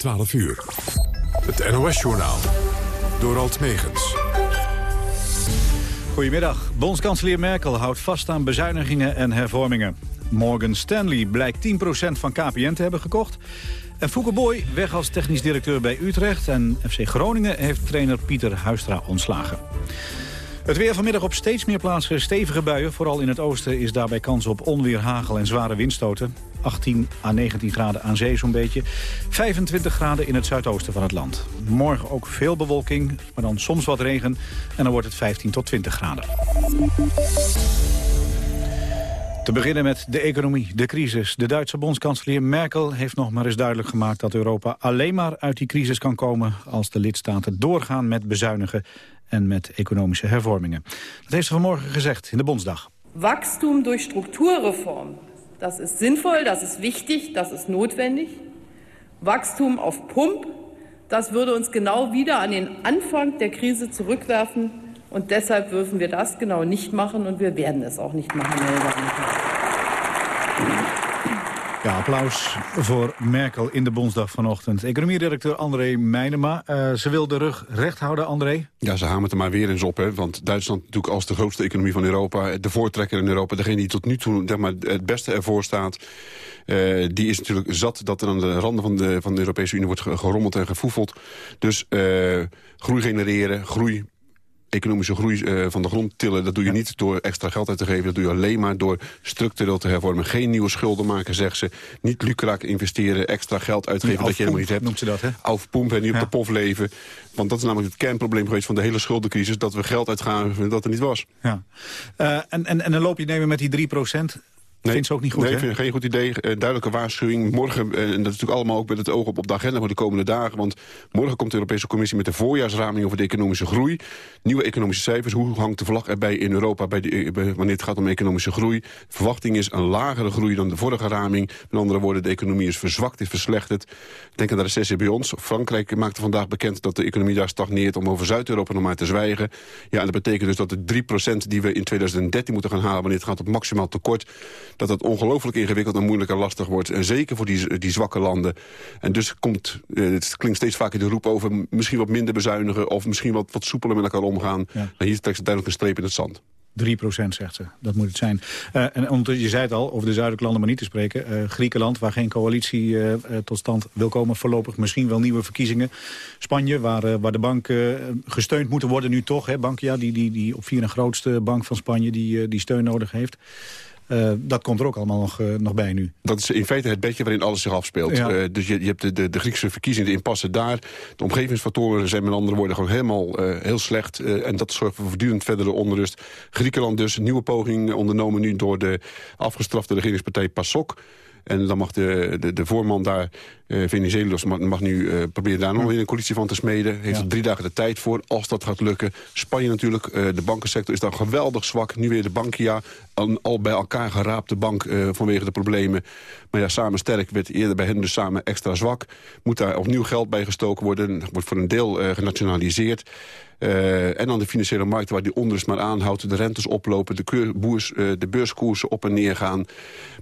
12 uur. Het NOS-journaal. Door Alt Megens. Goedemiddag. Bondskanselier Merkel houdt vast aan bezuinigingen en hervormingen. Morgan Stanley blijkt 10% van KPN te hebben gekocht. En Fouke Boy weg als technisch directeur bij Utrecht. En FC Groningen heeft trainer Pieter Huistra ontslagen. Het weer vanmiddag op steeds meer plaatsen stevige buien. Vooral in het oosten is daarbij kans op onweer, hagel en zware windstoten. 18 à 19 graden aan zee zo'n beetje. 25 graden in het zuidoosten van het land. Morgen ook veel bewolking, maar dan soms wat regen. En dan wordt het 15 tot 20 graden. Te beginnen met de economie, de crisis. De Duitse bondskanselier Merkel heeft nog maar eens duidelijk gemaakt... dat Europa alleen maar uit die crisis kan komen... als de lidstaten doorgaan met bezuinigen en met economische hervormingen. Dat heeft ze vanmorgen gezegd in de Bondsdag. Wachstum door Strukturreform. Dat is zinvol, dat is wichtig, dat is notwendig. Wachstum auf Pump, das würde uns genau wieder an den Anfang der Krise zurückwerfen. Und deshalb dürfen wir das genau nicht machen und wir werden es auch nicht machen. Ja, applaus voor Merkel in de Bondsdag vanochtend. Economieredacteur André Meijnema. Uh, ze wil de rug recht houden, André? Ja, ze hamert er maar weer eens op. Hè? Want Duitsland natuurlijk als de grootste economie van Europa... de voortrekker in Europa, degene die tot nu toe zeg maar, het beste ervoor staat... Uh, die is natuurlijk zat dat er aan de randen van de, van de Europese Unie wordt gerommeld en gefoefeld. Dus uh, groei genereren, groei economische groei uh, van de grond tillen... dat doe je niet door extra geld uit te geven. Dat doe je alleen maar door structureel te hervormen. Geen nieuwe schulden maken, zegt ze. Niet lucraak investeren, extra geld uitgeven dat je helemaal niet hebt. noemt ze dat, hè? Aufpompen en niet op de pof leven. Want dat is namelijk het kernprobleem geweest van de hele schuldencrisis... dat we geld uitgaven dat er niet was. Ja. Uh, en, en, en dan loop je nemen met die 3 Nee, vindt ze ook niet goed, Nee, vind geen goed idee. Uh, duidelijke waarschuwing. Morgen, uh, en dat is natuurlijk allemaal ook met het oog op, op de agenda voor de komende dagen. Want morgen komt de Europese Commissie met de voorjaarsraming over de economische groei. Nieuwe economische cijfers. Hoe hangt de vlag erbij in Europa bij de, bij, wanneer het gaat om economische groei? De verwachting is een lagere groei dan de vorige raming. Met andere woorden, de economie is verzwakt, is verslechterd. Denk aan de recessie bij ons. Frankrijk maakte vandaag bekend dat de economie daar stagneert... om over Zuid-Europa nog maar te zwijgen. Ja, en dat betekent dus dat de 3% die we in 2013 moeten gaan halen... wanneer het gaat op maximaal tekort dat het ongelooflijk ingewikkeld en moeilijk en lastig wordt. En zeker voor die, die zwakke landen. En dus komt, eh, het klinkt steeds vaker de roep over misschien wat minder bezuinigen... of misschien wat, wat soepeler met elkaar omgaan. Ja. En hier trekt ze duidelijk een streep in het zand. 3% zegt ze. Dat moet het zijn. Uh, en je zei het al, over de zuidelijke landen maar niet te spreken. Uh, Griekenland, waar geen coalitie uh, tot stand wil komen voorlopig. Misschien wel nieuwe verkiezingen. Spanje, waar, waar de banken gesteund moeten worden nu toch. Hè, Bankia, die, die, die op vier een grootste bank van Spanje, die, die steun nodig heeft. Uh, dat komt er ook allemaal nog, uh, nog bij nu. Dat is in feite het bedje waarin alles zich afspeelt. Ja. Uh, dus je, je hebt de, de, de, Griekse verkiezingen, de impasse daar. De omgevingsfactoren zijn met andere woorden gewoon helemaal heel slecht. en dat zorgt voor voortdurend verdere onrust. Griekenland dus, een nieuwe poging ondernomen nu door de afgestrafte regeringspartij PASOK. En dan mag de, de, de voorman daar, uh, Venizelos, mag, mag nu uh, proberen daar nog weer een coalitie van te smeden. Heeft er drie dagen de tijd voor, als dat gaat lukken. Spanje natuurlijk, uh, de bankensector is dan geweldig zwak. Nu weer de Bankia, een al bij elkaar geraapte bank vanwege de problemen. Maar ja, samen sterk werd eerder bij hen dus samen extra zwak. Moet daar opnieuw geld bij gestoken worden. Wordt voor een deel genationaliseerd. Uh, en dan de financiële markten waar die onrust maar aanhoudt. De rentes oplopen, de, uh, de beurskoersen op en neer gaan.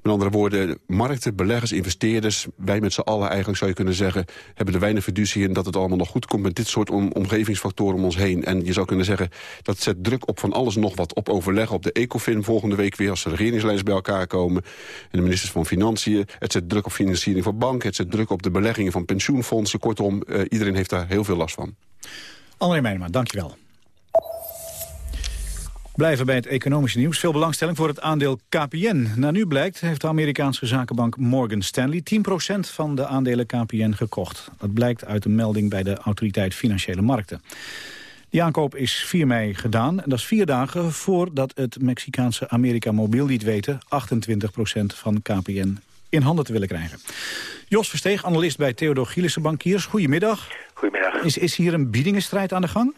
Met andere woorden, markten, beleggers, investeerders... wij met z'n allen eigenlijk, zou je kunnen zeggen... hebben er weinig fiducie in dat het allemaal nog goed komt... met dit soort om, omgevingsfactoren om ons heen. En je zou kunnen zeggen, dat zet druk op van alles nog wat. Op overleg op de ECOFIN volgende week weer... als de regeringsleiders bij elkaar komen. En de ministers van Financiën. Het zet druk op financiering van banken. Het zet druk op de beleggingen van pensioenfondsen. Kortom, uh, iedereen heeft daar heel veel last van. André Meijema, dankjewel. Blijven bij het economische nieuws. Veel belangstelling voor het aandeel KPN. Na nu blijkt heeft de Amerikaanse zakenbank Morgan Stanley 10% van de aandelen KPN gekocht. Dat blijkt uit een melding bij de Autoriteit Financiële Markten. Die aankoop is 4 mei gedaan. En dat is vier dagen voordat het Mexicaanse Amerika Mobiel liet weten... 28% van KPN in handen te willen krijgen. Jos Versteeg, analist bij Theodor Gielissen Bankiers. Goedemiddag. Goedemiddag. Is, is hier een biedingenstrijd aan de gang?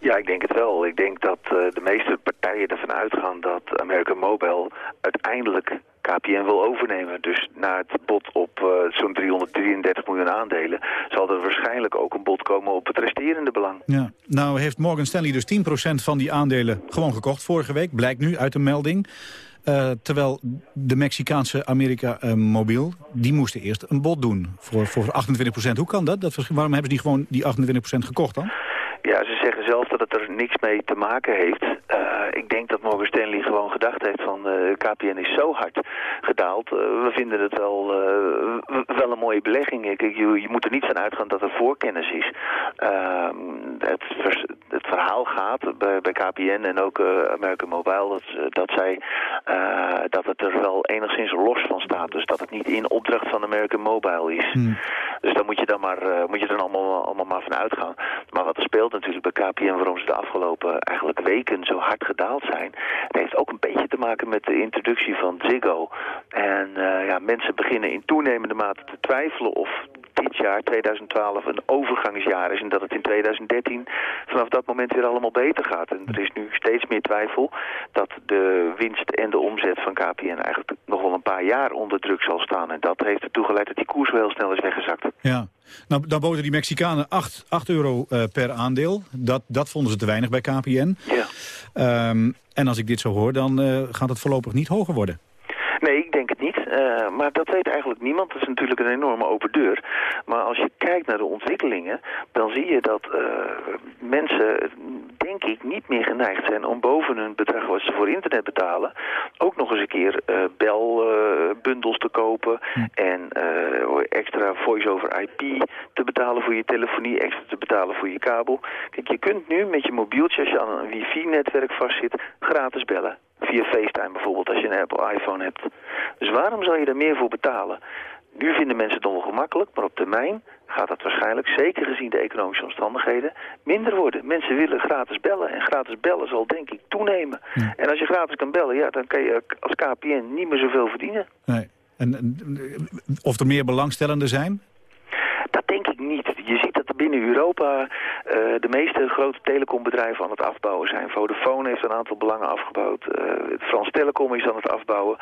Ja, ik denk het wel. Ik denk dat uh, de meeste partijen ervan uitgaan dat American Mobile uiteindelijk KPN wil overnemen. Dus na het bod op zo'n 333 miljoen aandelen... zal er waarschijnlijk ook een bod komen op het resterende belang. Ja. Nou heeft Morgan Stanley dus 10% van die aandelen gewoon gekocht vorige week. Blijkt nu uit de melding. Uh, terwijl de Mexicaanse Amerika uh, Mobiel, die moesten eerst een bod doen voor, voor 28% Hoe kan dat? dat? Waarom hebben ze die gewoon die 28% gekocht dan? Ja, ze zeggen zelf dat het er niks mee te maken heeft. Uh, ik denk dat Morgan Stanley gewoon gedacht heeft van uh, KPN is zo hard gedaald. Uh, we vinden het wel, wel een mooie belegging. Je, je, moet er niet van uitgaan dat er voorkennis is. Ehm, het, het, verhaal gaat bij, bij KPN en ook American Mobile dat, dat zij dat het er wel enigszins los van staat. Dus dat het niet in opdracht van American Mobile is. Hmm. Dus daar moet je dan maar moet je dan allemaal, allemaal maar van uitgaan. Maar wat er speelt natuurlijk bij KPN waarom ze de afgelopen eigenlijk weken zo hard gedaald zijn. Het heeft ook een beetje te maken met de introductie van Ziggo. En uh, ja, mensen beginnen in toenemende mate te twijfelen of dit jaar, 2012, een overgangsjaar is... en dat het in 2013 vanaf dat moment weer allemaal beter gaat. En er is nu steeds meer twijfel dat de winst en de omzet van KPN... eigenlijk nog wel een paar jaar onder druk zal staan. En dat heeft ertoe geleid dat die koers wel heel snel is weggezakt. Ja, nou, dan boden die Mexicanen 8, 8 euro uh, per aandeel. Dat, dat vonden ze te weinig bij KPN. Ja. Um, en als ik dit zo hoor, dan uh, gaat het voorlopig niet hoger worden. Nee, ik denk. Uh, maar dat weet eigenlijk niemand. Dat is natuurlijk een enorme open deur. Maar als je kijkt naar de ontwikkelingen, dan zie je dat uh, mensen, denk ik, niet meer geneigd zijn om boven hun bedrag wat ze voor internet betalen, ook nog eens een keer uh, belbundels te kopen hm. en extra voice-over IP te betalen voor je telefonie, extra te betalen voor je kabel. Kijk, je kunt nu met je mobieltje, als je aan een wifi-netwerk vastzit, gratis bellen. Via FaceTime bijvoorbeeld, als je een Apple iPhone hebt. Dus waarom zou je er meer voor betalen? Nu vinden mensen het nog wel gemakkelijk, maar op termijn gaat dat waarschijnlijk, zeker gezien de economische omstandigheden, minder worden. Mensen willen gratis bellen en gratis bellen zal denk ik toenemen. En als je gratis kan bellen, ja, dan kan je als KPN niet meer zoveel verdienen. Nee. En, of er meer belangstellenden zijn? Dat denk ik niet. Je ziet dat er binnen Europa uh, de meeste grote telecombedrijven aan het afbouwen zijn. Vodafone heeft een aantal belangen afgebouwd. Uh, Frans Telecom is aan het afbouwen.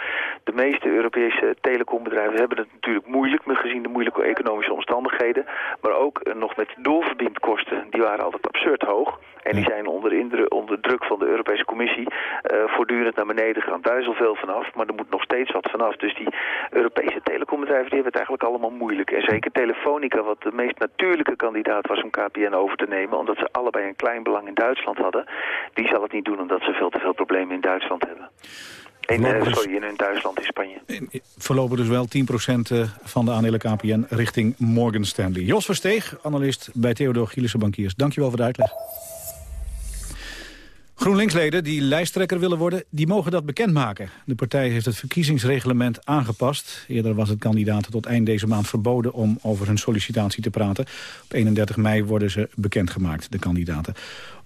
De meeste Europese telecombedrijven hebben het natuurlijk moeilijk... gezien de moeilijke economische omstandigheden. Maar ook uh, nog met doorverbindkosten. Die waren altijd absurd hoog. En die zijn onder, indruk, onder druk van de Europese Commissie voortdurend naar beneden gegaan. Daar is al veel vanaf, maar er moet nog steeds wat vanaf. Dus die Europese telecombedrijven die hebben het eigenlijk allemaal moeilijk. En zeker Telefonica, wat de meest natuurlijke kandidaat was om KPN over te nemen... omdat ze allebei een klein belang in Duitsland hadden... die zal het niet doen omdat ze veel te veel problemen in Duitsland hebben. In, uh, sorry, in Duitsland, in Spanje. Voorlopig dus wel 10% eh, van de aandelen KPN richting Morgan Stanley. Jos Versteeg, analist bij Theodor Gielissen Bankiers. Dankjewel voor de uitleg. GroenLinksleden die lijsttrekker willen worden, die mogen dat bekendmaken. De partij heeft het verkiezingsreglement aangepast. Eerder was het kandidaten tot eind deze maand verboden om over hun sollicitatie te praten. Op 31 mei worden ze bekendgemaakt, de kandidaten.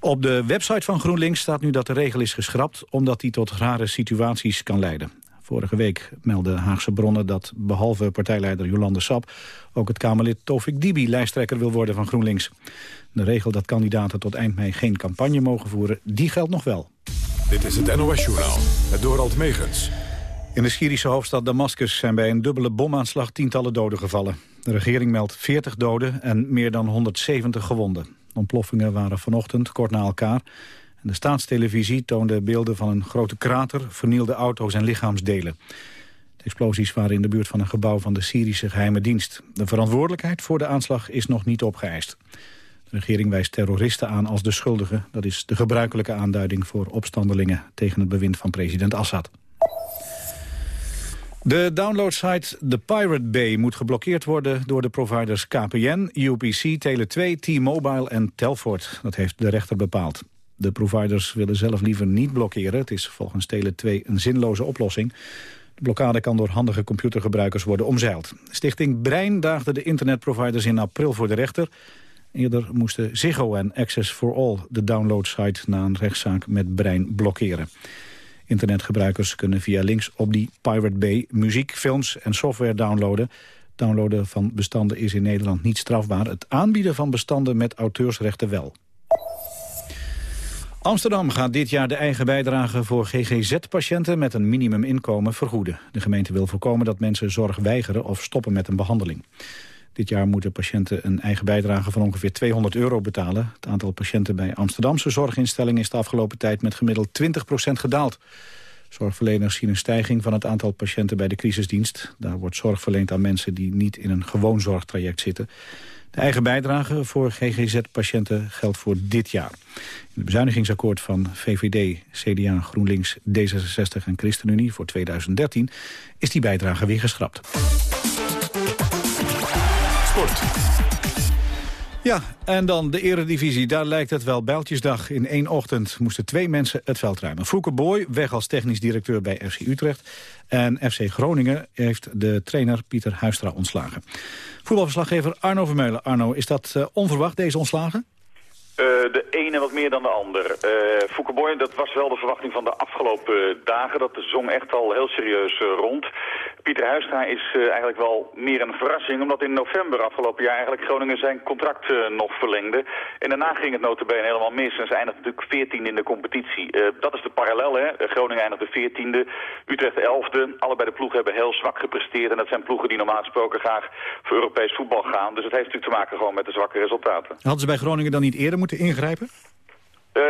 Op de website van GroenLinks staat nu dat de regel is geschrapt... omdat die tot rare situaties kan leiden. Vorige week meldden Haagse bronnen dat behalve partijleider Jolande Sap... ook het Kamerlid Tofik Dibi lijsttrekker wil worden van GroenLinks. De regel dat kandidaten tot eind mei geen campagne mogen voeren, die geldt nog wel. Dit is het NOS-journaal, het Dorald Megens. In de Syrische hoofdstad Damascus zijn bij een dubbele bomaanslag tientallen doden gevallen. De regering meldt 40 doden en meer dan 170 gewonden. ontploffingen waren vanochtend kort na elkaar. De staatstelevisie toonde beelden van een grote krater, vernielde auto's en lichaamsdelen. De explosies waren in de buurt van een gebouw van de Syrische geheime dienst. De verantwoordelijkheid voor de aanslag is nog niet opgeëist. De regering wijst terroristen aan als de schuldigen. Dat is de gebruikelijke aanduiding voor opstandelingen tegen het bewind van president Assad. De downloadsite The Pirate Bay moet geblokkeerd worden door de providers KPN, UPC, Tele2, T-Mobile en Telfort. Dat heeft de rechter bepaald. De providers willen zelf liever niet blokkeren. Het is volgens Tele2 een zinloze oplossing. De blokkade kan door handige computergebruikers worden omzeild. Stichting Brein daagde de internetproviders in april voor de rechter. Eerder moesten Ziggo en Access for All de downloadsite na een rechtszaak met Brein blokkeren. Internetgebruikers kunnen via links op die Pirate Bay muziek, films en software downloaden. Downloaden van bestanden is in Nederland niet strafbaar. Het aanbieden van bestanden met auteursrechten wel. Amsterdam gaat dit jaar de eigen bijdrage voor GGZ-patiënten met een minimuminkomen vergoeden. De gemeente wil voorkomen dat mensen zorg weigeren of stoppen met een behandeling. Dit jaar moeten patiënten een eigen bijdrage van ongeveer 200 euro betalen. Het aantal patiënten bij Amsterdamse zorginstellingen is de afgelopen tijd met gemiddeld 20% gedaald. Zorgverleners zien een stijging van het aantal patiënten bij de crisisdienst. Daar wordt zorg verleend aan mensen die niet in een gewoon zorgtraject zitten. De eigen bijdrage voor GGZ-patiënten geldt voor dit jaar. In het bezuinigingsakkoord van VVD, CDA, GroenLinks, D66 en ChristenUnie voor 2013 is die bijdrage weer geschrapt. Ja, en dan de eredivisie. Daar lijkt het wel bijltjesdag. In één ochtend moesten twee mensen het veld ruimen. Fouke Boy, weg als technisch directeur bij FC Utrecht. En FC Groningen heeft de trainer Pieter Huistra ontslagen. Voetbalverslaggever Arno Vermeulen. Arno, is dat uh, onverwacht, deze ontslagen? Uh, de ene wat meer dan de ander. Uh, Foucault dat was wel de verwachting van de afgelopen dagen. Dat zong echt al heel serieus uh, rond. Pieter Huistra is eigenlijk wel meer een verrassing... omdat in november afgelopen jaar eigenlijk Groningen zijn contract nog verlengde. En daarna ging het notabene helemaal mis. En ze eindigde natuurlijk 14 in de competitie. Dat is de parallel, hè. Groningen eindigde 14e, Utrecht 11e. Allebei de ploegen hebben heel zwak gepresteerd. En dat zijn ploegen die normaal gesproken graag voor Europees voetbal gaan. Dus het heeft natuurlijk te maken gewoon met de zwakke resultaten. Hadden ze bij Groningen dan niet eerder moeten ingrijpen? Uh,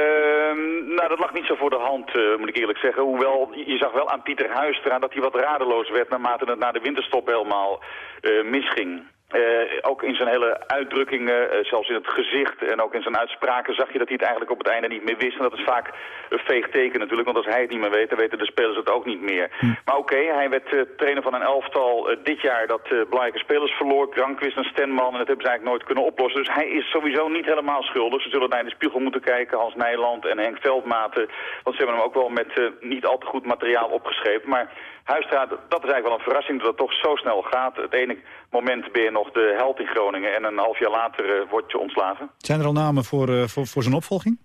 nou, dat lag niet zo voor de hand, uh, moet ik eerlijk zeggen. Hoewel, je zag wel aan Pieter Huistra dat hij wat radeloos werd... naarmate het na de winterstop helemaal uh, misging. Uh, ook in zijn hele uitdrukkingen, uh, zelfs in het gezicht en ook in zijn uitspraken zag je dat hij het eigenlijk op het einde niet meer wist. En dat is vaak een veeg teken natuurlijk, want als hij het niet meer weet, dan weten de spelers het ook niet meer. Hm. Maar oké, okay, hij werd uh, trainer van een elftal dit jaar dat belangrijke spelers verloor. Krankwist en Stenman en dat hebben ze eigenlijk nooit kunnen oplossen. Dus hij is sowieso niet helemaal schuldig. Ze zullen naar de spiegel moeten kijken, Hans Nijland en Henk Veldmaten. Want ze hebben hem ook wel met niet al te goed materiaal opgeschreven. Maar Huistra, dat is eigenlijk wel een verrassing dat het toch zo snel gaat. Het ene moment ben je nog de held in Groningen en een half jaar later uh, word je ontslagen. Zijn er al namen voor, uh, voor, voor zijn opvolging?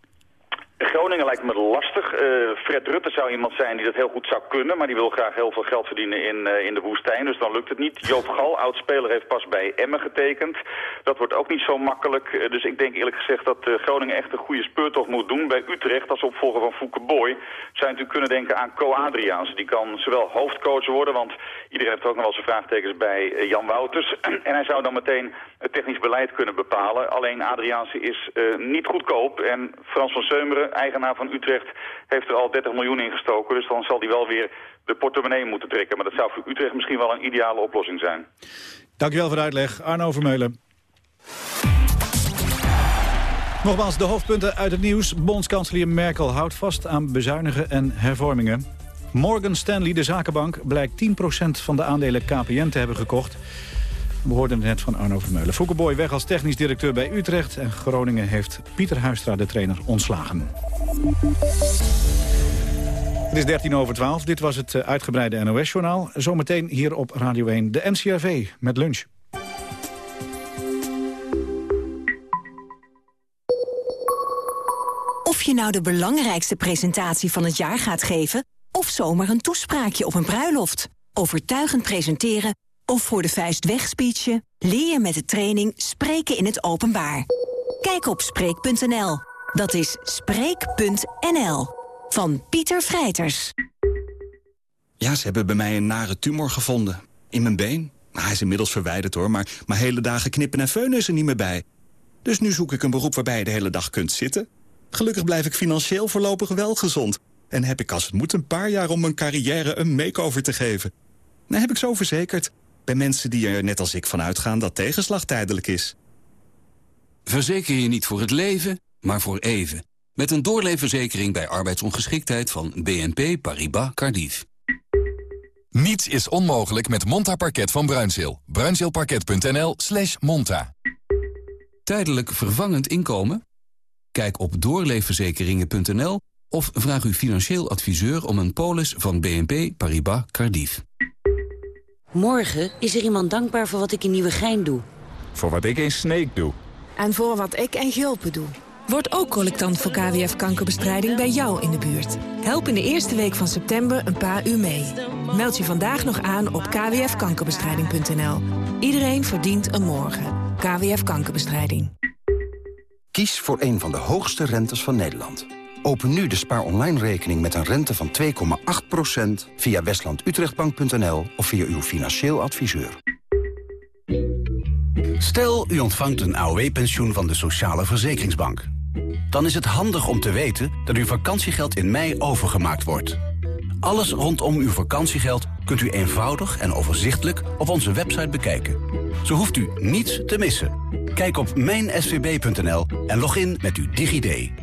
Groningen lijkt me lastig. Uh, Fred Rutte zou iemand zijn die dat heel goed zou kunnen, maar die wil graag heel veel geld verdienen in, uh, in de woestijn, dus dan lukt het niet. Joop Gal, oud-speler, heeft pas bij Emmen getekend. Dat wordt ook niet zo makkelijk, uh, dus ik denk eerlijk gezegd dat Groningen echt een goede speurtocht moet doen. Bij Utrecht, als opvolger van Fouke Boy, zou je natuurlijk kunnen denken aan Co Adriaans. Die kan zowel hoofdcoach worden, want iedereen heeft ook nog wel zijn vraagtekens bij Jan Wouters. en hij zou dan meteen het technisch beleid kunnen bepalen. Alleen Adriaanse is niet goedkoop en Frans van Seumeren eigenaar van Utrecht, heeft er al 30 miljoen in gestoken. Dus dan zal hij wel weer de portemonnee moeten trekken. Maar dat zou voor Utrecht misschien wel een ideale oplossing zijn. Dankjewel voor de uitleg. Arno Vermeulen. Nogmaals de hoofdpunten uit het nieuws. Bondskanselier Merkel houdt vast aan bezuinigen en hervormingen. Morgan Stanley, de zakenbank, blijkt 10% van de aandelen KPN te hebben gekocht. We hoorden het net van Arno Vermeulen. Foukeboy weg als technisch directeur bij Utrecht... en Groningen heeft Pieter Huistra, de trainer, ontslagen. Het is 13 over 12. Dit was het eh, uitgebreide NOS-journaal. Zometeen hier op Radio 1 de NCRV met lunch. Of je nou de belangrijkste presentatie van het jaar gaat geven... of zomaar een toespraakje op een bruiloft. Overtuigend presenteren of voor de vuist leer je met de training Spreken in het Openbaar. Kijk op Spreek.nl. Dat is Spreek.nl. Van Pieter Vrijters. Ja, ze hebben bij mij een nare tumor gevonden. In mijn been. Nou, hij is inmiddels verwijderd hoor, maar, maar hele dagen knippen en feunen is er niet meer bij. Dus nu zoek ik een beroep waarbij je de hele dag kunt zitten. Gelukkig blijf ik financieel voorlopig wel gezond. En heb ik als het moet een paar jaar om mijn carrière een makeover te geven. Dan heb ik zo verzekerd. Bij mensen die er net als ik van uitgaan dat tegenslag tijdelijk is. Verzeker je niet voor het leven, maar voor even. Met een doorleefverzekering bij arbeidsongeschiktheid van BNP Paribas Cardiff. Niets is onmogelijk met Monta Parket van Bruinzeel. Bruinzeelparket.nl slash monta. Tijdelijk vervangend inkomen? Kijk op doorleefverzekeringen.nl of vraag uw financieel adviseur om een polis van BNP Paribas Cardiff. Morgen is er iemand dankbaar voor wat ik in Nieuwegein doe. Voor wat ik in Sneek doe. En voor wat ik in Gulpen doe. Word ook collectant voor KWF-kankerbestrijding bij jou in de buurt. Help in de eerste week van september een paar uur mee. Meld je vandaag nog aan op kwfkankerbestrijding.nl. Iedereen verdient een morgen. KWF Kankerbestrijding. Kies voor een van de hoogste rentes van Nederland. Open nu de Spaar Online rekening met een rente van 2,8% via westlandutrechtbank.nl of via uw financieel adviseur. Stel, u ontvangt een AOW-pensioen van de Sociale Verzekeringsbank. Dan is het handig om te weten dat uw vakantiegeld in mei overgemaakt wordt. Alles rondom uw vakantiegeld kunt u eenvoudig en overzichtelijk op onze website bekijken. Zo hoeft u niets te missen. Kijk op mijnsvb.nl en log in met uw DigiD.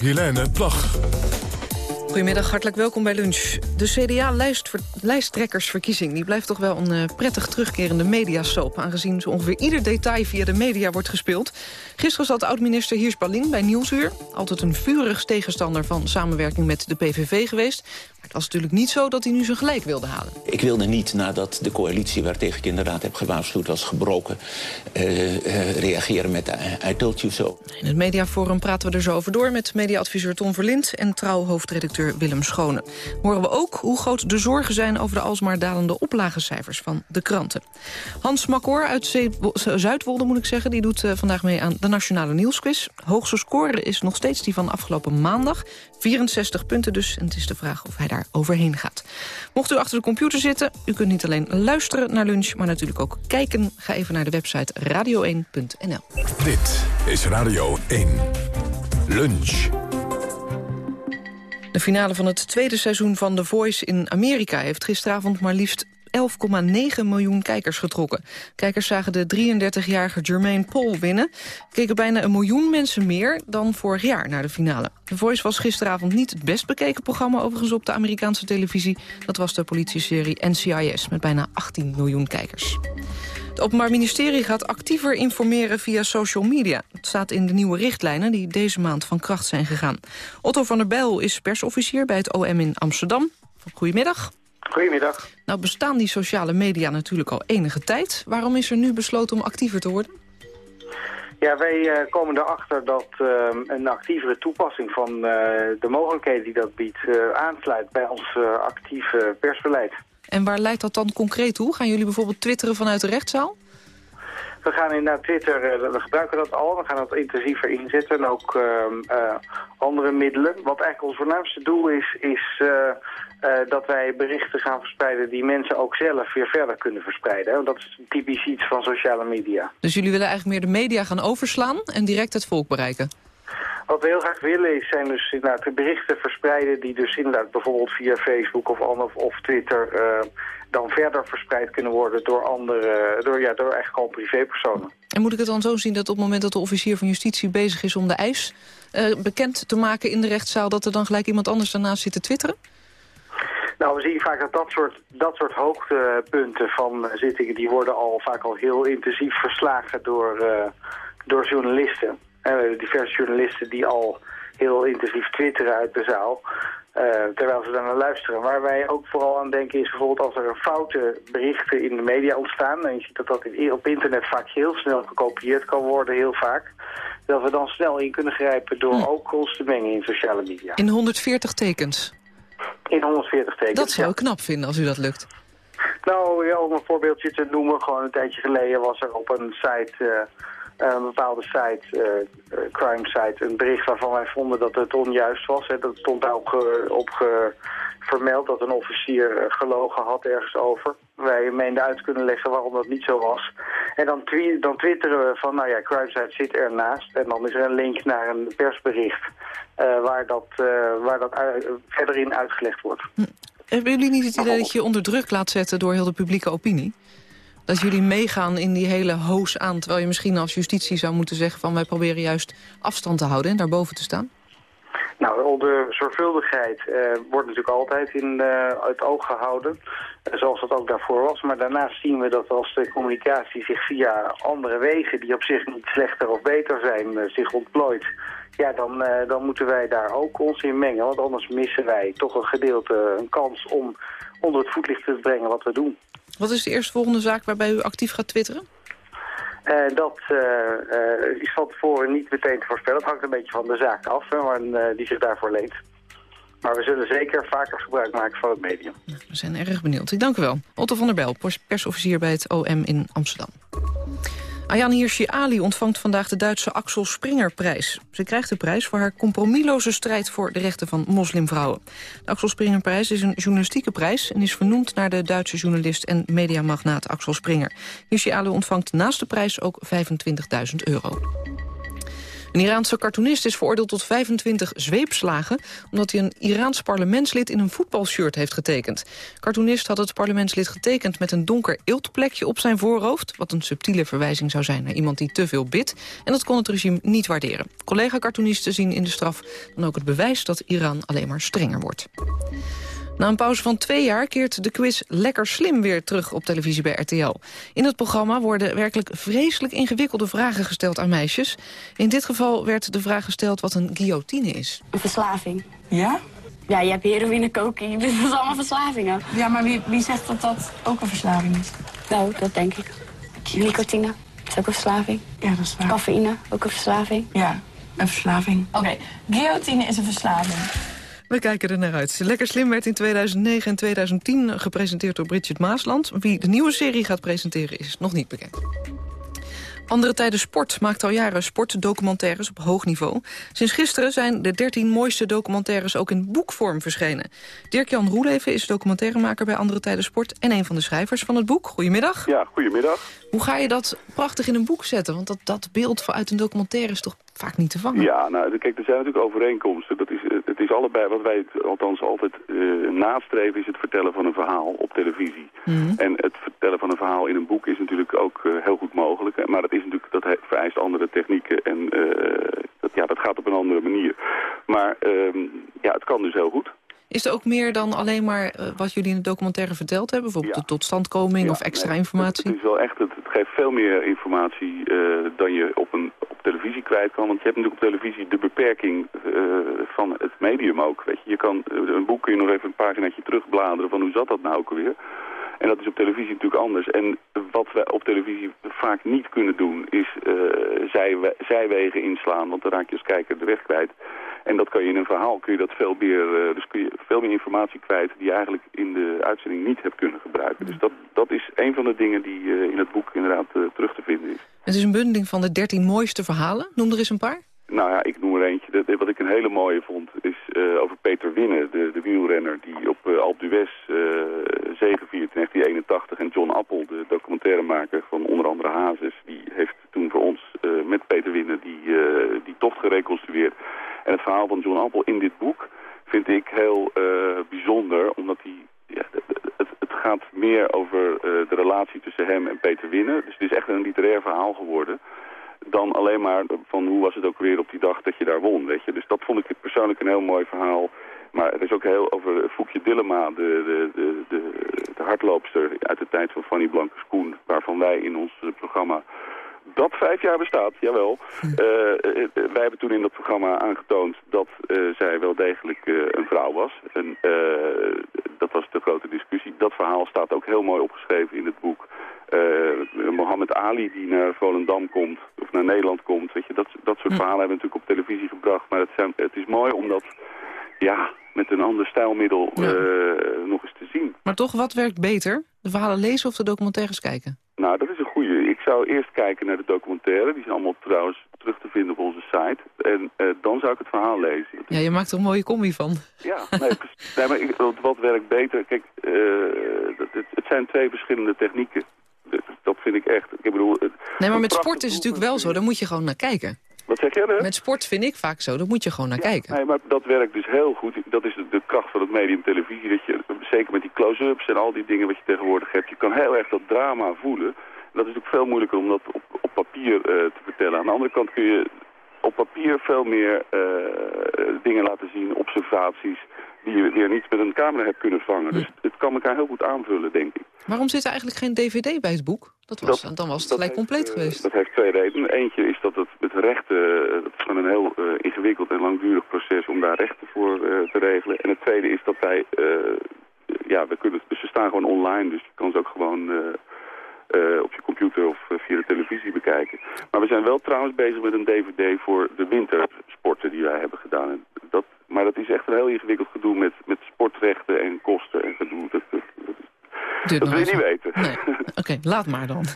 Helene Plag. Goedemiddag, hartelijk welkom bij Lunch. De CDA-lijsttrekkersverkiezing die blijft toch wel een uh, prettig terugkerende mediasoap... aangezien zo ongeveer ieder detail via de media wordt gespeeld. Gisteren zat oud-minister Hiers bij Nieuwsuur. Altijd een vurig tegenstander van samenwerking met de PVV geweest. Het was natuurlijk niet zo dat hij nu zijn gelijk wilde halen. Ik wilde niet, nadat de coalitie waartegen ik inderdaad heb gewaarschuwd was gebroken... Uh, uh, reageren met I told you so. In het mediaforum praten we er zo over door met mediaadviseur Tom Verlind... en trouw-hoofdredacteur Willem Schone. Horen we ook hoe groot de zorgen zijn over de alsmaar dalende oplagecijfers van de kranten. Hans Makor uit Zuidwolde, moet ik zeggen, die doet vandaag mee aan de Nationale Nieuwsquiz. Hoogste score is nog steeds die van afgelopen maandag. 64 punten dus. En het is de vraag of hij daar overheen gaat. Mocht u achter de computer zitten, u kunt niet alleen luisteren naar lunch... maar natuurlijk ook kijken. Ga even naar de website radio1.nl. Dit is Radio 1. Lunch. De finale van het tweede seizoen van The Voice in Amerika... heeft gisteravond maar liefst 11,9 miljoen kijkers getrokken. Kijkers zagen de 33-jarige Jermaine Paul winnen. Keken bijna een miljoen mensen meer dan vorig jaar naar de finale. The Voice was gisteravond niet het best bekeken programma overigens op de Amerikaanse televisie. Dat was de politieserie NCIS met bijna 18 miljoen kijkers. Het Openbaar Ministerie gaat actiever informeren via social media. Het staat in de nieuwe richtlijnen die deze maand van kracht zijn gegaan. Otto van der Bijl is persofficier bij het OM in Amsterdam. Goedemiddag. Goedemiddag. Nou bestaan die sociale media natuurlijk al enige tijd. Waarom is er nu besloten om actiever te worden? Ja, wij uh, komen erachter dat uh, een actievere toepassing van uh, de mogelijkheden die dat biedt... aansluit bij ons actieve persbeleid. En waar leidt dat dan concreet toe? Gaan jullie bijvoorbeeld twitteren vanuit de rechtszaal? We gaan inderdaad Twitter, we gebruiken dat al, we gaan dat intensiever inzetten en ook andere middelen. Wat eigenlijk ons voornaamste doel is, is uh, dat wij berichten gaan verspreiden die mensen ook zelf weer verder kunnen verspreiden. Want dat is typisch iets van sociale media. Dus jullie willen eigenlijk meer de media gaan overslaan en direct het volk bereiken? Wat we heel graag willen is zijn dus inderdaad de berichten verspreiden die dus inderdaad bijvoorbeeld via Facebook of, of, of Twitter uh, dan verder verspreid kunnen worden door andere, door, ja, door eigenlijk gewoon privépersonen. En moet ik het dan zo zien dat op het moment dat de officier van justitie bezig is om de eis uh, bekend te maken in de rechtszaal, dat er dan gelijk iemand anders daarnaast zit te twitteren? Nou, we zien vaak dat dat soort, dat soort hoogtepunten van zittingen... die worden al vaak al heel intensief verslagen door, uh, door journalisten. Hebben diverse journalisten die al heel intensief twitteren uit de zaal... Uh, terwijl ze daar naar luisteren. Waar wij ook vooral aan denken is bijvoorbeeld als er foute berichten in de media ontstaan... en je ziet dat dat in, op internet vaak heel snel gekopieerd kan worden, heel vaak... dat we dan snel in kunnen grijpen door hm. ook ons te mengen in sociale media. In 140 tekens? In 140 tekens, Dat zou ik knap vinden als u dat lukt. Nou, ja, om een voorbeeldje te noemen, gewoon een tijdje geleden was er op een site... Uh, een bepaalde site, uh, crime site, een bericht waarvan wij vonden dat het onjuist was. Hè. Dat stond daar ook op ge, vermeld dat een officier gelogen had ergens over. Wij meenden uit kunnen leggen waarom dat niet zo was. En dan, twi dan twitteren we van, nou ja, CrimeSite zit ernaast. En dan is er een link naar een persbericht uh, waar dat, uh, waar dat verder in uitgelegd wordt. Hm. Hebben jullie niet het idee dat je onder druk laat zetten door heel de publieke opinie? Dat jullie meegaan in die hele hoos aan... terwijl je misschien als justitie zou moeten zeggen van... wij proberen juist afstand te houden en daarboven te staan? Nou, de zorgvuldigheid uh, wordt natuurlijk altijd in het oog gehouden, zoals dat ook daarvoor was. Maar daarnaast zien we dat als de communicatie zich via andere wegen, die op zich niet slechter of beter zijn, zich ontplooit, ja, dan, dan moeten wij daar ook ons in mengen. Want anders missen wij toch een gedeelte, een kans om onder het voetlicht te brengen wat we doen. Wat is de eerstvolgende zaak waarbij u actief gaat twitteren? Uh, dat uh, is van tevoren niet meteen te voorspellen. Het hangt een beetje van de zaak af, hè, maar, die zich daarvoor leent. Maar we zullen zeker vaker gebruik maken van het medium. We zijn erg benieuwd. Ik dank u wel. Otto van der Bel, persofficier bij het OM in Amsterdam. Ayaan Hirsi Ali ontvangt vandaag de Duitse Axel Springerprijs. Ze krijgt de prijs voor haar compromisloze strijd voor de rechten van moslimvrouwen. De Axel Springerprijs is een journalistieke prijs... en is vernoemd naar de Duitse journalist en mediamagnaat Axel Springer. Hirsi Ali ontvangt naast de prijs ook 25.000 euro. Een Iraanse cartoonist is veroordeeld tot 25 zweepslagen... omdat hij een Iraans parlementslid in een voetbalshirt heeft getekend. Cartoonist had het parlementslid getekend met een donker eeltplekje op zijn voorhoofd... wat een subtiele verwijzing zou zijn naar iemand die te veel bidt. En dat kon het regime niet waarderen. Collega-cartoonisten zien in de straf dan ook het bewijs dat Iran alleen maar strenger wordt. Na een pauze van twee jaar keert de quiz Lekker Slim weer terug op televisie bij RTL. In het programma worden werkelijk vreselijk ingewikkelde vragen gesteld aan meisjes. In dit geval werd de vraag gesteld wat een guillotine is. Een verslaving. Ja? Ja, je hebt heroïne, cocaïne, dat is allemaal verslavingen. Ja, maar wie, wie zegt dat dat ook een verslaving is? Nou, dat denk ik. Nicotine is ook een verslaving. Ja, dat is waar. Cafeïne, ook een verslaving. Ja, een verslaving. Oké, guillotine is een verslaving. We kijken er naar uit. Lekker Slim werd in 2009 en 2010 gepresenteerd door Bridget Maasland. Wie de nieuwe serie gaat presenteren is nog niet bekend. Andere Tijden Sport maakt al jaren sportdocumentaires op hoog niveau. Sinds gisteren zijn de 13 mooiste documentaires ook in boekvorm verschenen. Dirk-Jan Roeleven is documentairemaker bij Andere Tijden Sport... en een van de schrijvers van het boek. Goedemiddag. Ja, goedemiddag. Hoe ga je dat prachtig in een boek zetten? Want dat, dat beeld uit een documentaire is toch vaak niet te vangen? Ja, nou, kijk, er zijn natuurlijk overeenkomsten. Dat is, het is allebei, wat wij althans altijd uh, nastreven, is het vertellen van een verhaal op televisie. Mhm. En het vertellen van een verhaal in een boek is natuurlijk ook uh, heel goed mogelijk. Maar dat, is natuurlijk, dat vereist andere technieken en uh, dat, ja, dat gaat op een andere manier. Maar ehm, ja, het kan dus heel goed. Is er ook meer dan alleen maar wat jullie in de documentaire verteld hebben? Bijvoorbeeld de totstandkoming of extra informatie? Het, is wel echt, het, het geeft veel meer informatie dan je op een televisie kwijt kan. Want je hebt natuurlijk op televisie de beperking uh, van het medium ook. Weet je. je kan, een boek kun je nog even een paginaatje terugbladeren van hoe zat dat nou ook alweer. En dat is op televisie natuurlijk anders. En wat we op televisie vaak niet kunnen doen is uh, zij, zijwegen inslaan. Want dan raak je als kijker de weg kwijt. En dat kan je in een verhaal, kun je dat veel meer, uh, dus kun je veel meer informatie kwijt die je eigenlijk in de uitzending niet hebt kunnen gebruiken. Dus dat, dat is een van de dingen die uh, in het boek inderdaad uh, terug te vinden is. Het is een bundeling van de dertien mooiste verhalen. Noem er eens een paar. Nou ja, ik noem er eentje. De, wat ik een hele mooie vond is over Peter Winnen, de, de wielrenner die op uh, Alpe d'Huez zegeviert in 1981. En John Appel, de documentairemaker van onder andere Hazes, die heeft toen voor ons met Peter Winnen die, die tocht gereconstrueerd. En het verhaal van John Appel in dit boek vind ik heel uh, bijzonder, omdat hij... Ja, het, het, gaat meer over uh, de relatie tussen hem en Peter Winnen. Dus het is echt een literair verhaal geworden dan alleen maar van hoe was het ook weer op die dag dat je daar won, weet je. Dus dat vond ik persoonlijk een heel mooi verhaal. Maar het is ook heel over Foekje Dillema, de, de, de, de, de hardloopster uit de tijd van Fanny Blankers-Koen... waarvan wij in ons programma dat vijf jaar bestaat, jawel. Uh, wij hebben toen in dat programma aangetoond dat zij wel degelijk een vrouw was. En dat was de grote discussie. Dat verhaal staat ook heel mooi opgeschreven in het boek. Mohammed Ali die naar Volendam komt, of naar Nederland komt. Weet je, dat, dat soort verhalen hebben we natuurlijk op televisie gebracht. Maar het, zijn, het is mooi omdat, ja, met een ander stijlmiddel nog eens te zien. Maar toch, wat werkt beter? De verhalen lezen of de documentaires kijken? Nou, dat is zou eerst kijken naar de documentaire. Die zijn allemaal trouwens terug te vinden op onze site. En uh, dan zou ik het verhaal lezen. Ja, je maakt er een mooie combi van. Ja, nee, nee maar ik, wat werkt beter? Kijk, uh, het, het, zijn twee verschillende technieken. Dat vind ik echt. Ik bedoel, nee, maar met sport is het natuurlijk wel zo. Daar moet je gewoon naar kijken. Wat zeg je? Met sport vind ik vaak zo, daar moet je gewoon naar ja, kijken. Nee, maar dat werkt dus heel goed. Dat is de, de, kracht van het medium televisie. Dat je, zeker met die close-ups en al die dingen wat je tegenwoordig hebt... je kan heel erg dat drama voelen. Dat is ook veel moeilijker om dat op, op papier uh, te vertellen. Aan de andere kant kun je op papier veel meer dingen laten zien, observaties die je weer niet met een camera hebt kunnen vangen. Dus het kan elkaar heel goed aanvullen, denk ik. Waarom zit er eigenlijk geen dvd bij het boek? Dat was, dan was het gelijk compleet geweest. Dat heeft twee redenen. Eentje is dat het met rechten, dat is gewoon een heel ingewikkeld en langdurig proces om daar rechten voor te regelen. En het tweede is dat wij, ja, we kunnen, dus ze staan gewoon online, dus je kan ze ook gewoon uh, op je computer of uh, via de televisie bekijken. Maar we zijn wel trouwens bezig met een dvd voor de wintersporten die wij hebben gedaan. En dat, maar dat is echt een heel ingewikkeld gedoe met, met sportrechten en kosten en gedoe. Dat, dat, dat, dat wil je niet weten. Nee. Oké, laat maar dan.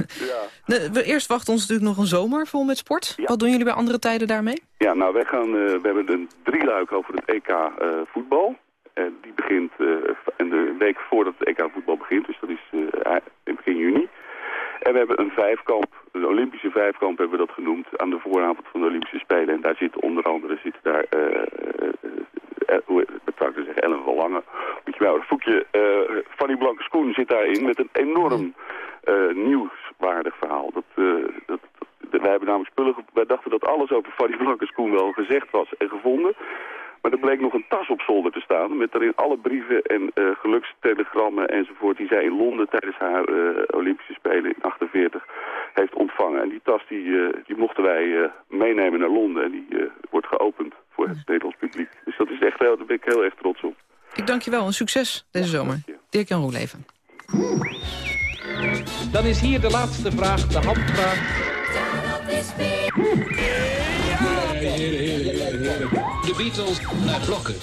Ja. we eerst wachten ons natuurlijk nog een zomer vol met sport. Wat doen jullie bij andere tijden daarmee? Ja, nou, wij gaan, uh, we hebben een drieluik over het EK voetbal. En die begint en de week voordat het EK voetbal begint, dus dat is in begin juni. En we hebben een vijfkamp, een Olympische vijfkamp hebben we dat genoemd, aan de vooravond van de Olympische Spelen. En daar zitten onder andere zitten daar, uh, hoe zou ik zeggen, Ellen van Lange, moet je wel, voetje, uh, Fanny Blanke Schoen zit daarin met een enorm nieuwswaardig verhaal. Dat, dat, wij hebben namelijk spullen, wij dachten dat alles over Fanny Schoen wel gezegd was en gevonden. Maar er bleek nog een tas op zolder te staan met daarin alle brieven en uh, gelukstelegrammen enzovoort die zij in Londen tijdens haar uh, Olympische Spelen in 48 heeft ontvangen. En die tas die, uh, die mochten wij meenemen naar Londen en die wordt geopend voor het Nederlands publiek. Dus dat is echt heel, daar ben ik heel erg trots op. Ik dank je wel en succes deze zomer. Dirk-Jan Roeleven. Dan is hier de laatste vraag, de handvraag. De Beatles naar blokken.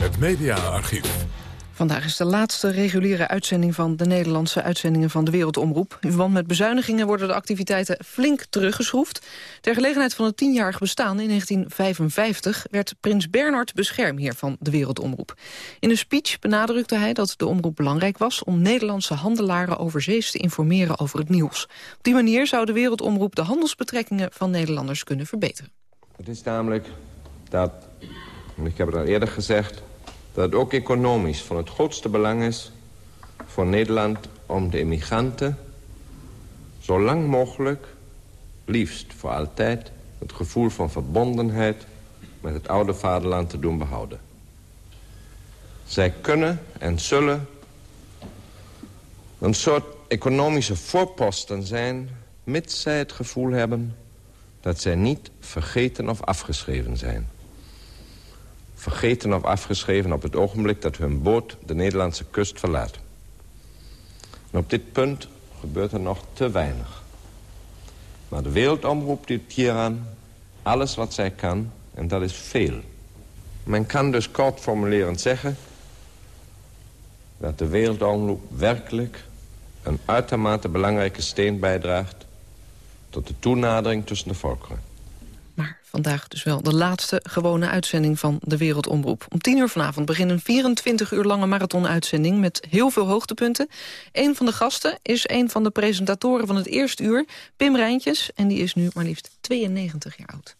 Het mediaarchief. Vandaag is de laatste reguliere uitzending van de Nederlandse uitzendingen van de Wereldomroep. In verband met bezuinigingen worden de activiteiten flink teruggeschroefd. Ter gelegenheid van het tienjarig bestaan in 1955 werd prins Bernhard beschermheer van de Wereldomroep. In een speech benadrukte hij dat de omroep belangrijk was om Nederlandse handelaren overzees te informeren over het nieuws. Op die manier zou de Wereldomroep de handelsbetrekkingen van Nederlanders kunnen verbeteren. Het is namelijk dat, ik heb het al eerder gezegd dat het ook economisch van het grootste belang is voor Nederland om de immigranten zo lang mogelijk, liefst voor altijd, het gevoel van verbondenheid met het oude vaderland te doen behouden. Zij kunnen en zullen een soort economische voorposten zijn... mits zij het gevoel hebben dat zij niet vergeten of afgeschreven zijn vergeten of afgeschreven op het ogenblik dat hun boot de Nederlandse kust verlaat. En op dit punt gebeurt er nog te weinig. Maar de wereldomroep doet hieraan alles wat zij kan en dat is veel. Men kan dus kort formulerend zeggen... dat de wereldomroep werkelijk een uitermate belangrijke steen bijdraagt... tot de toenadering tussen de volkeren. Vandaag dus wel de laatste gewone uitzending van de Wereldomroep. Om 10 uur vanavond begint een 24 uur lange marathonuitzending... met heel veel hoogtepunten. Een van de gasten is een van de presentatoren van het eerste uur, Pim Rijntjes. En die is nu maar liefst 92 jaar oud.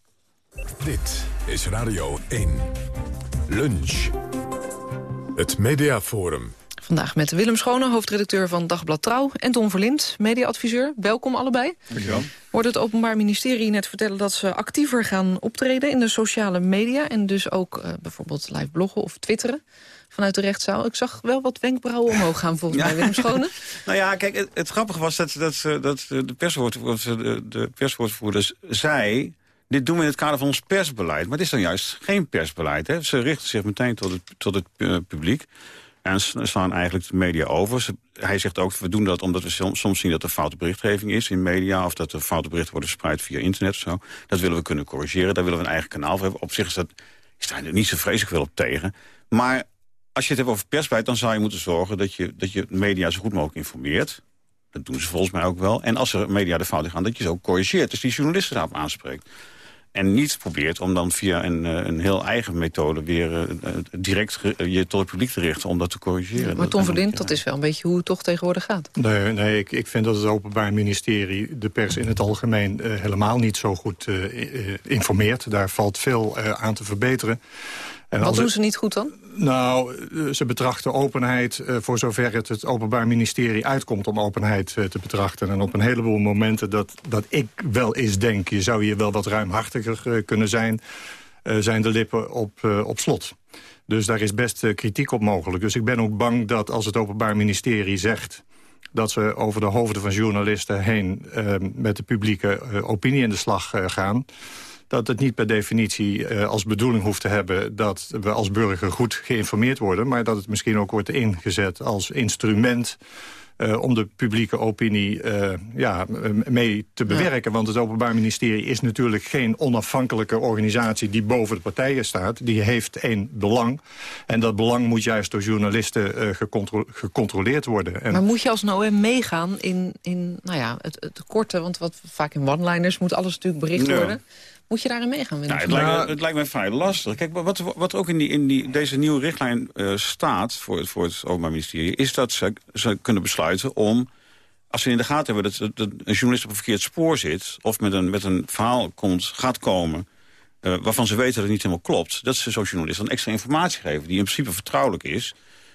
Dit is Radio 1. Lunch. Het Mediaforum. Vandaag met Willem Schone, hoofdredacteur van Dagblad Trouw... en Tom Verlind, mediaadviseur. Welkom allebei. Dankjewel. Wordt het Openbaar Ministerie net vertellen dat ze actiever gaan optreden... in de sociale media en dus ook uh, bijvoorbeeld live bloggen of twitteren vanuit de rechtszaal. Ik zag wel wat wenkbrauwen omhoog gaan volgens mij, Willem Schone. nou ja, kijk, het, het, grappige was dat, dat, dat de, perswoordvoerder, de, de perswoordvoerders zei... Dit doen we in het kader van ons persbeleid. Maar het is dan juist geen persbeleid. Hè? Ze richten zich meteen tot het, tot het uh, publiek. En slaan eigenlijk de media over. Hij zegt ook, we doen dat omdat we soms zien dat er foute berichtgeving is in media... of dat er foute berichten worden verspreid via internet of zo. Dat willen we kunnen corrigeren, daar willen we een eigen kanaal voor hebben. Op zich is dat, is daar niet zo vreselijk veel op tegen. Maar als je het hebt over persbeleid, dan zou je moeten zorgen... dat je, dat je media zo goed mogelijk informeert. Dat doen ze volgens mij ook wel. En als er media de fout gaan, dat je ze ook corrigeert. Dus die journalisten daarop aanspreekt. En niet probeert om dan via een, eh, een heel eigen methode... weer uh, direct je tot het publiek te richten om dat te corrigeren. maar Tom Verlind, dat is wel een beetje hoe het toch tegenwoordig gaat. Nee, nee ik, ik vind dat het Openbaar Ministerie de pers in het algemeen... Uh, helemaal niet zo goed informeert. Daar valt veel aan te verbeteren. En Wat doen ze niet goed dan? Nou, eh, ze betrachten openheid uh, voor zover het het Openbaar Ministerie uitkomt om openheid uh, te betrachten. En op een heleboel momenten dat, dat ik wel eens denk, je zou hier wel wat ruimhartiger kunnen zijn, zijn de lippen op, op slot. Dus daar is best kritiek op mogelijk. Dus ik ben ook bang dat als het Openbaar Ministerie zegt dat ze over de hoofden van journalisten heen met de publieke opinie in de slag gaan dat het niet per definitie uh, als bedoeling hoeft te hebben... dat we als burger goed geïnformeerd worden... maar dat het misschien ook wordt ingezet als instrument... Uh, om de publieke opinie uh, ja, mee te bewerken. Want het Openbaar Ministerie is natuurlijk geen onafhankelijke organisatie... die boven de partijen staat. Die heeft één belang. En dat belang moet juist door journalisten uh, gecontro gecontroleerd worden. En maar moet je als een OM meegaan in, in nou ja, het, het korte... want wat vaak in one-liners moet alles natuurlijk bericht ja. worden... Moet je daarin meegaan? Nou, het, lijkt, het lijkt mij vrij lastig. Kijk, wat, wat ook in, die, in die, deze nieuwe richtlijn uh, staat voor het, voor het Openbaar Ministerie... is dat ze, ze kunnen besluiten om, als ze in de gaten hebben... dat, dat een journalist op een verkeerd spoor zit... of met een, met een verhaal komt, gaat komen... Uh, waarvan ze weten dat het niet helemaal klopt... dat ze zo'n journalist dan extra informatie geven... die in principe vertrouwelijk is.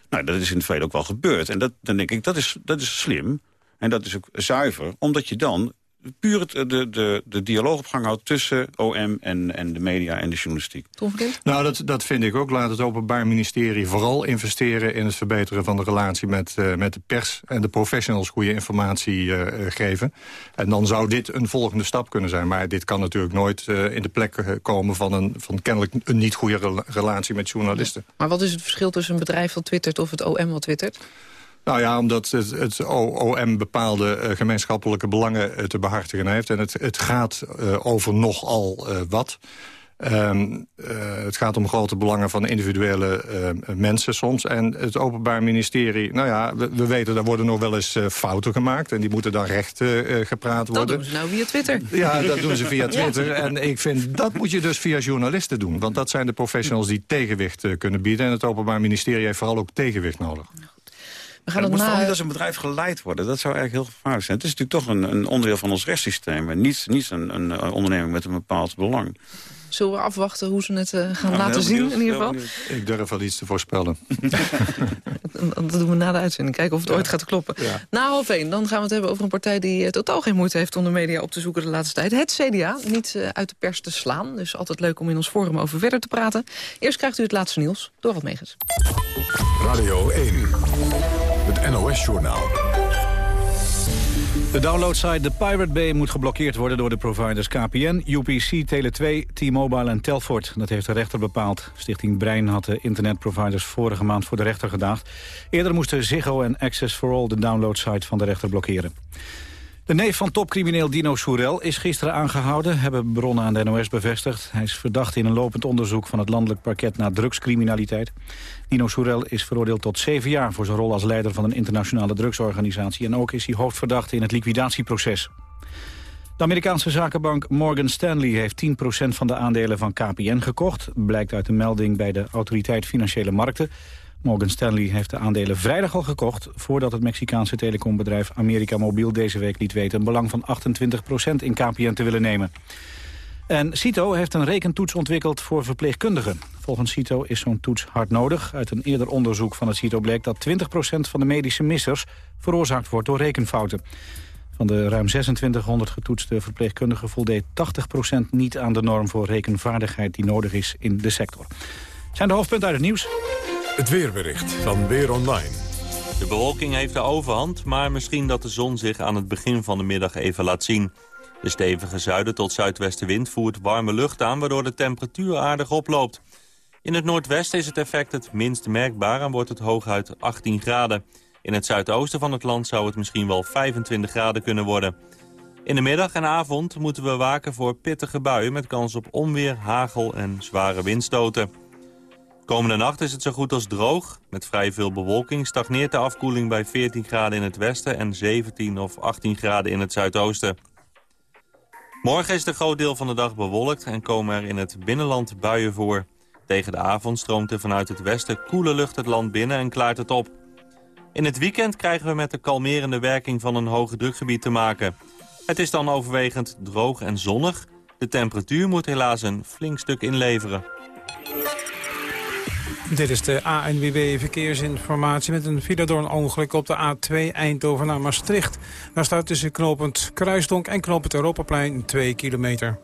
Nou, dat is in het verleden ook wel gebeurd. En dat, dan denk ik, dat is, dat is slim... En dat is ook zuiver, omdat je dan puur het, de, de, de dialoog op gang houdt tussen OM en, en de media en de journalistiek. Nou, dat, dat vind ik ook. Laat het Openbaar Ministerie vooral investeren in het verbeteren van de relatie met, uh, met de pers en de professionals goede informatie uh, geven. En dan zou dit een volgende stap kunnen zijn. Maar dit kan natuurlijk nooit uh, in de plek komen van een van kennelijk een niet goede relatie met journalisten. Maar wat is het verschil tussen een bedrijf dat twittert of het OM wat twittert? Nou ja, omdat het, het OM bepaalde uh, gemeenschappelijke belangen uh, te behartigen heeft. En het, het gaat uh, over nogal wat. Um, het gaat om grote belangen van individuele mensen soms. En het Openbaar Ministerie, nou ja, we, we weten... daar worden nog wel eens fouten gemaakt. En die moeten dan recht gepraat worden. Dat doen ze nou via Twitter. Ja, dat doen ze via Twitter. Ja. En ik vind, dat moet je dus via journalisten doen. Want dat zijn de professionals die tegenwicht kunnen bieden. En het Openbaar Ministerie heeft vooral ook tegenwicht nodig. We gaan na... toch niet als een bedrijf geleid worden. Dat zou eigenlijk heel gevaarlijk zijn. Het is natuurlijk toch een, een onderdeel van ons rechtssysteem. En niet, niet een, een, een onderneming met een bepaald belang. Zullen we afwachten hoe ze het uh, gaan nou, laten zien benieuwd, in ieder geval? Ik durf wel iets te voorspellen. dat doen we na de uitzending. Kijken of het ja. ooit gaat kloppen. Ja. Na half één, dan gaan we het hebben over een partij... die uh, totaal geen moeite heeft om de media op te zoeken de laatste tijd. Het CDA, niet uh, uit de pers te slaan. Dus altijd leuk om in ons forum over verder te praten. Eerst krijgt u het laatste nieuws. Door wat meegens. Radio 1. NOS-journaal. De downloadsite The Pirate Bay moet geblokkeerd worden door de providers KPN, UPC, Tele2, T-Mobile en Telfort. Dat heeft de rechter bepaald. Stichting Brein had de internetproviders vorige maand voor de rechter gedaagd. Eerder moesten Ziggo en Access for All de downloadsite van de rechter blokkeren. De neef van topcrimineel Dino Soerel is gisteren aangehouden, hebben bronnen aan de NOS bevestigd. Hij is verdacht in een lopend onderzoek van het landelijk parket naar drugscriminaliteit. Dino Soerel is veroordeeld tot zeven jaar voor zijn rol als leider van een internationale drugsorganisatie. En ook is hij hoofdverdachte in het liquidatieproces. De Amerikaanse zakenbank Morgan Stanley heeft 10% van de aandelen van KPN gekocht. Blijkt uit een melding bij de Autoriteit Financiële Markten. Morgan Stanley heeft de aandelen vrijdag al gekocht... voordat het Mexicaanse telecombedrijf America Mobiel deze week liet weten... een belang van 28% in KPN te willen nemen. En CITO heeft een rekentoets ontwikkeld voor verpleegkundigen. Volgens CITO is zo'n toets hard nodig. Uit een eerder onderzoek van het CITO bleek dat 20% van de medische missers... veroorzaakt wordt door rekenfouten. Van de ruim 2600 getoetste verpleegkundigen voldeed 80% niet aan de norm voor rekenvaardigheid die nodig is in de sector. Zijn de hoofdpunten uit het nieuws? Het weerbericht van Weer Online. De bewolking heeft de overhand, maar misschien dat de zon zich aan het begin van de middag even laat zien. De stevige zuiden tot zuidwestenwind voert warme lucht aan... waardoor de temperatuur aardig oploopt. In het noordwesten is het effect het minst merkbaar... en wordt het hooguit 18 graden. In het zuidoosten van het land zou het misschien wel 25 graden kunnen worden. In de middag en avond moeten we waken voor pittige buien... met kans op onweer, hagel en zware windstoten. Komende nacht is het zo goed als droog. Met vrij veel bewolking stagneert de afkoeling bij 14 graden in het westen... en 17 of 18 graden in het zuidoosten. Morgen is een groot deel van de dag bewolkt en komen er in het binnenland buien voor. Tegen de avond stroomt er vanuit het westen koele lucht het land binnen en klaart het op. In het weekend krijgen we met de kalmerende werking van een hoge drukgebied te maken. Het is dan overwegend droog en zonnig. De temperatuur moet helaas een flink stuk inleveren. Dit is de ANWB Verkeersinformatie met een file door een ongeluk op de A2 Eindhoven naar Maastricht. Daar staat tussen knooppunt Kruisdonk en knooppunt Europaplein 2 kilometer.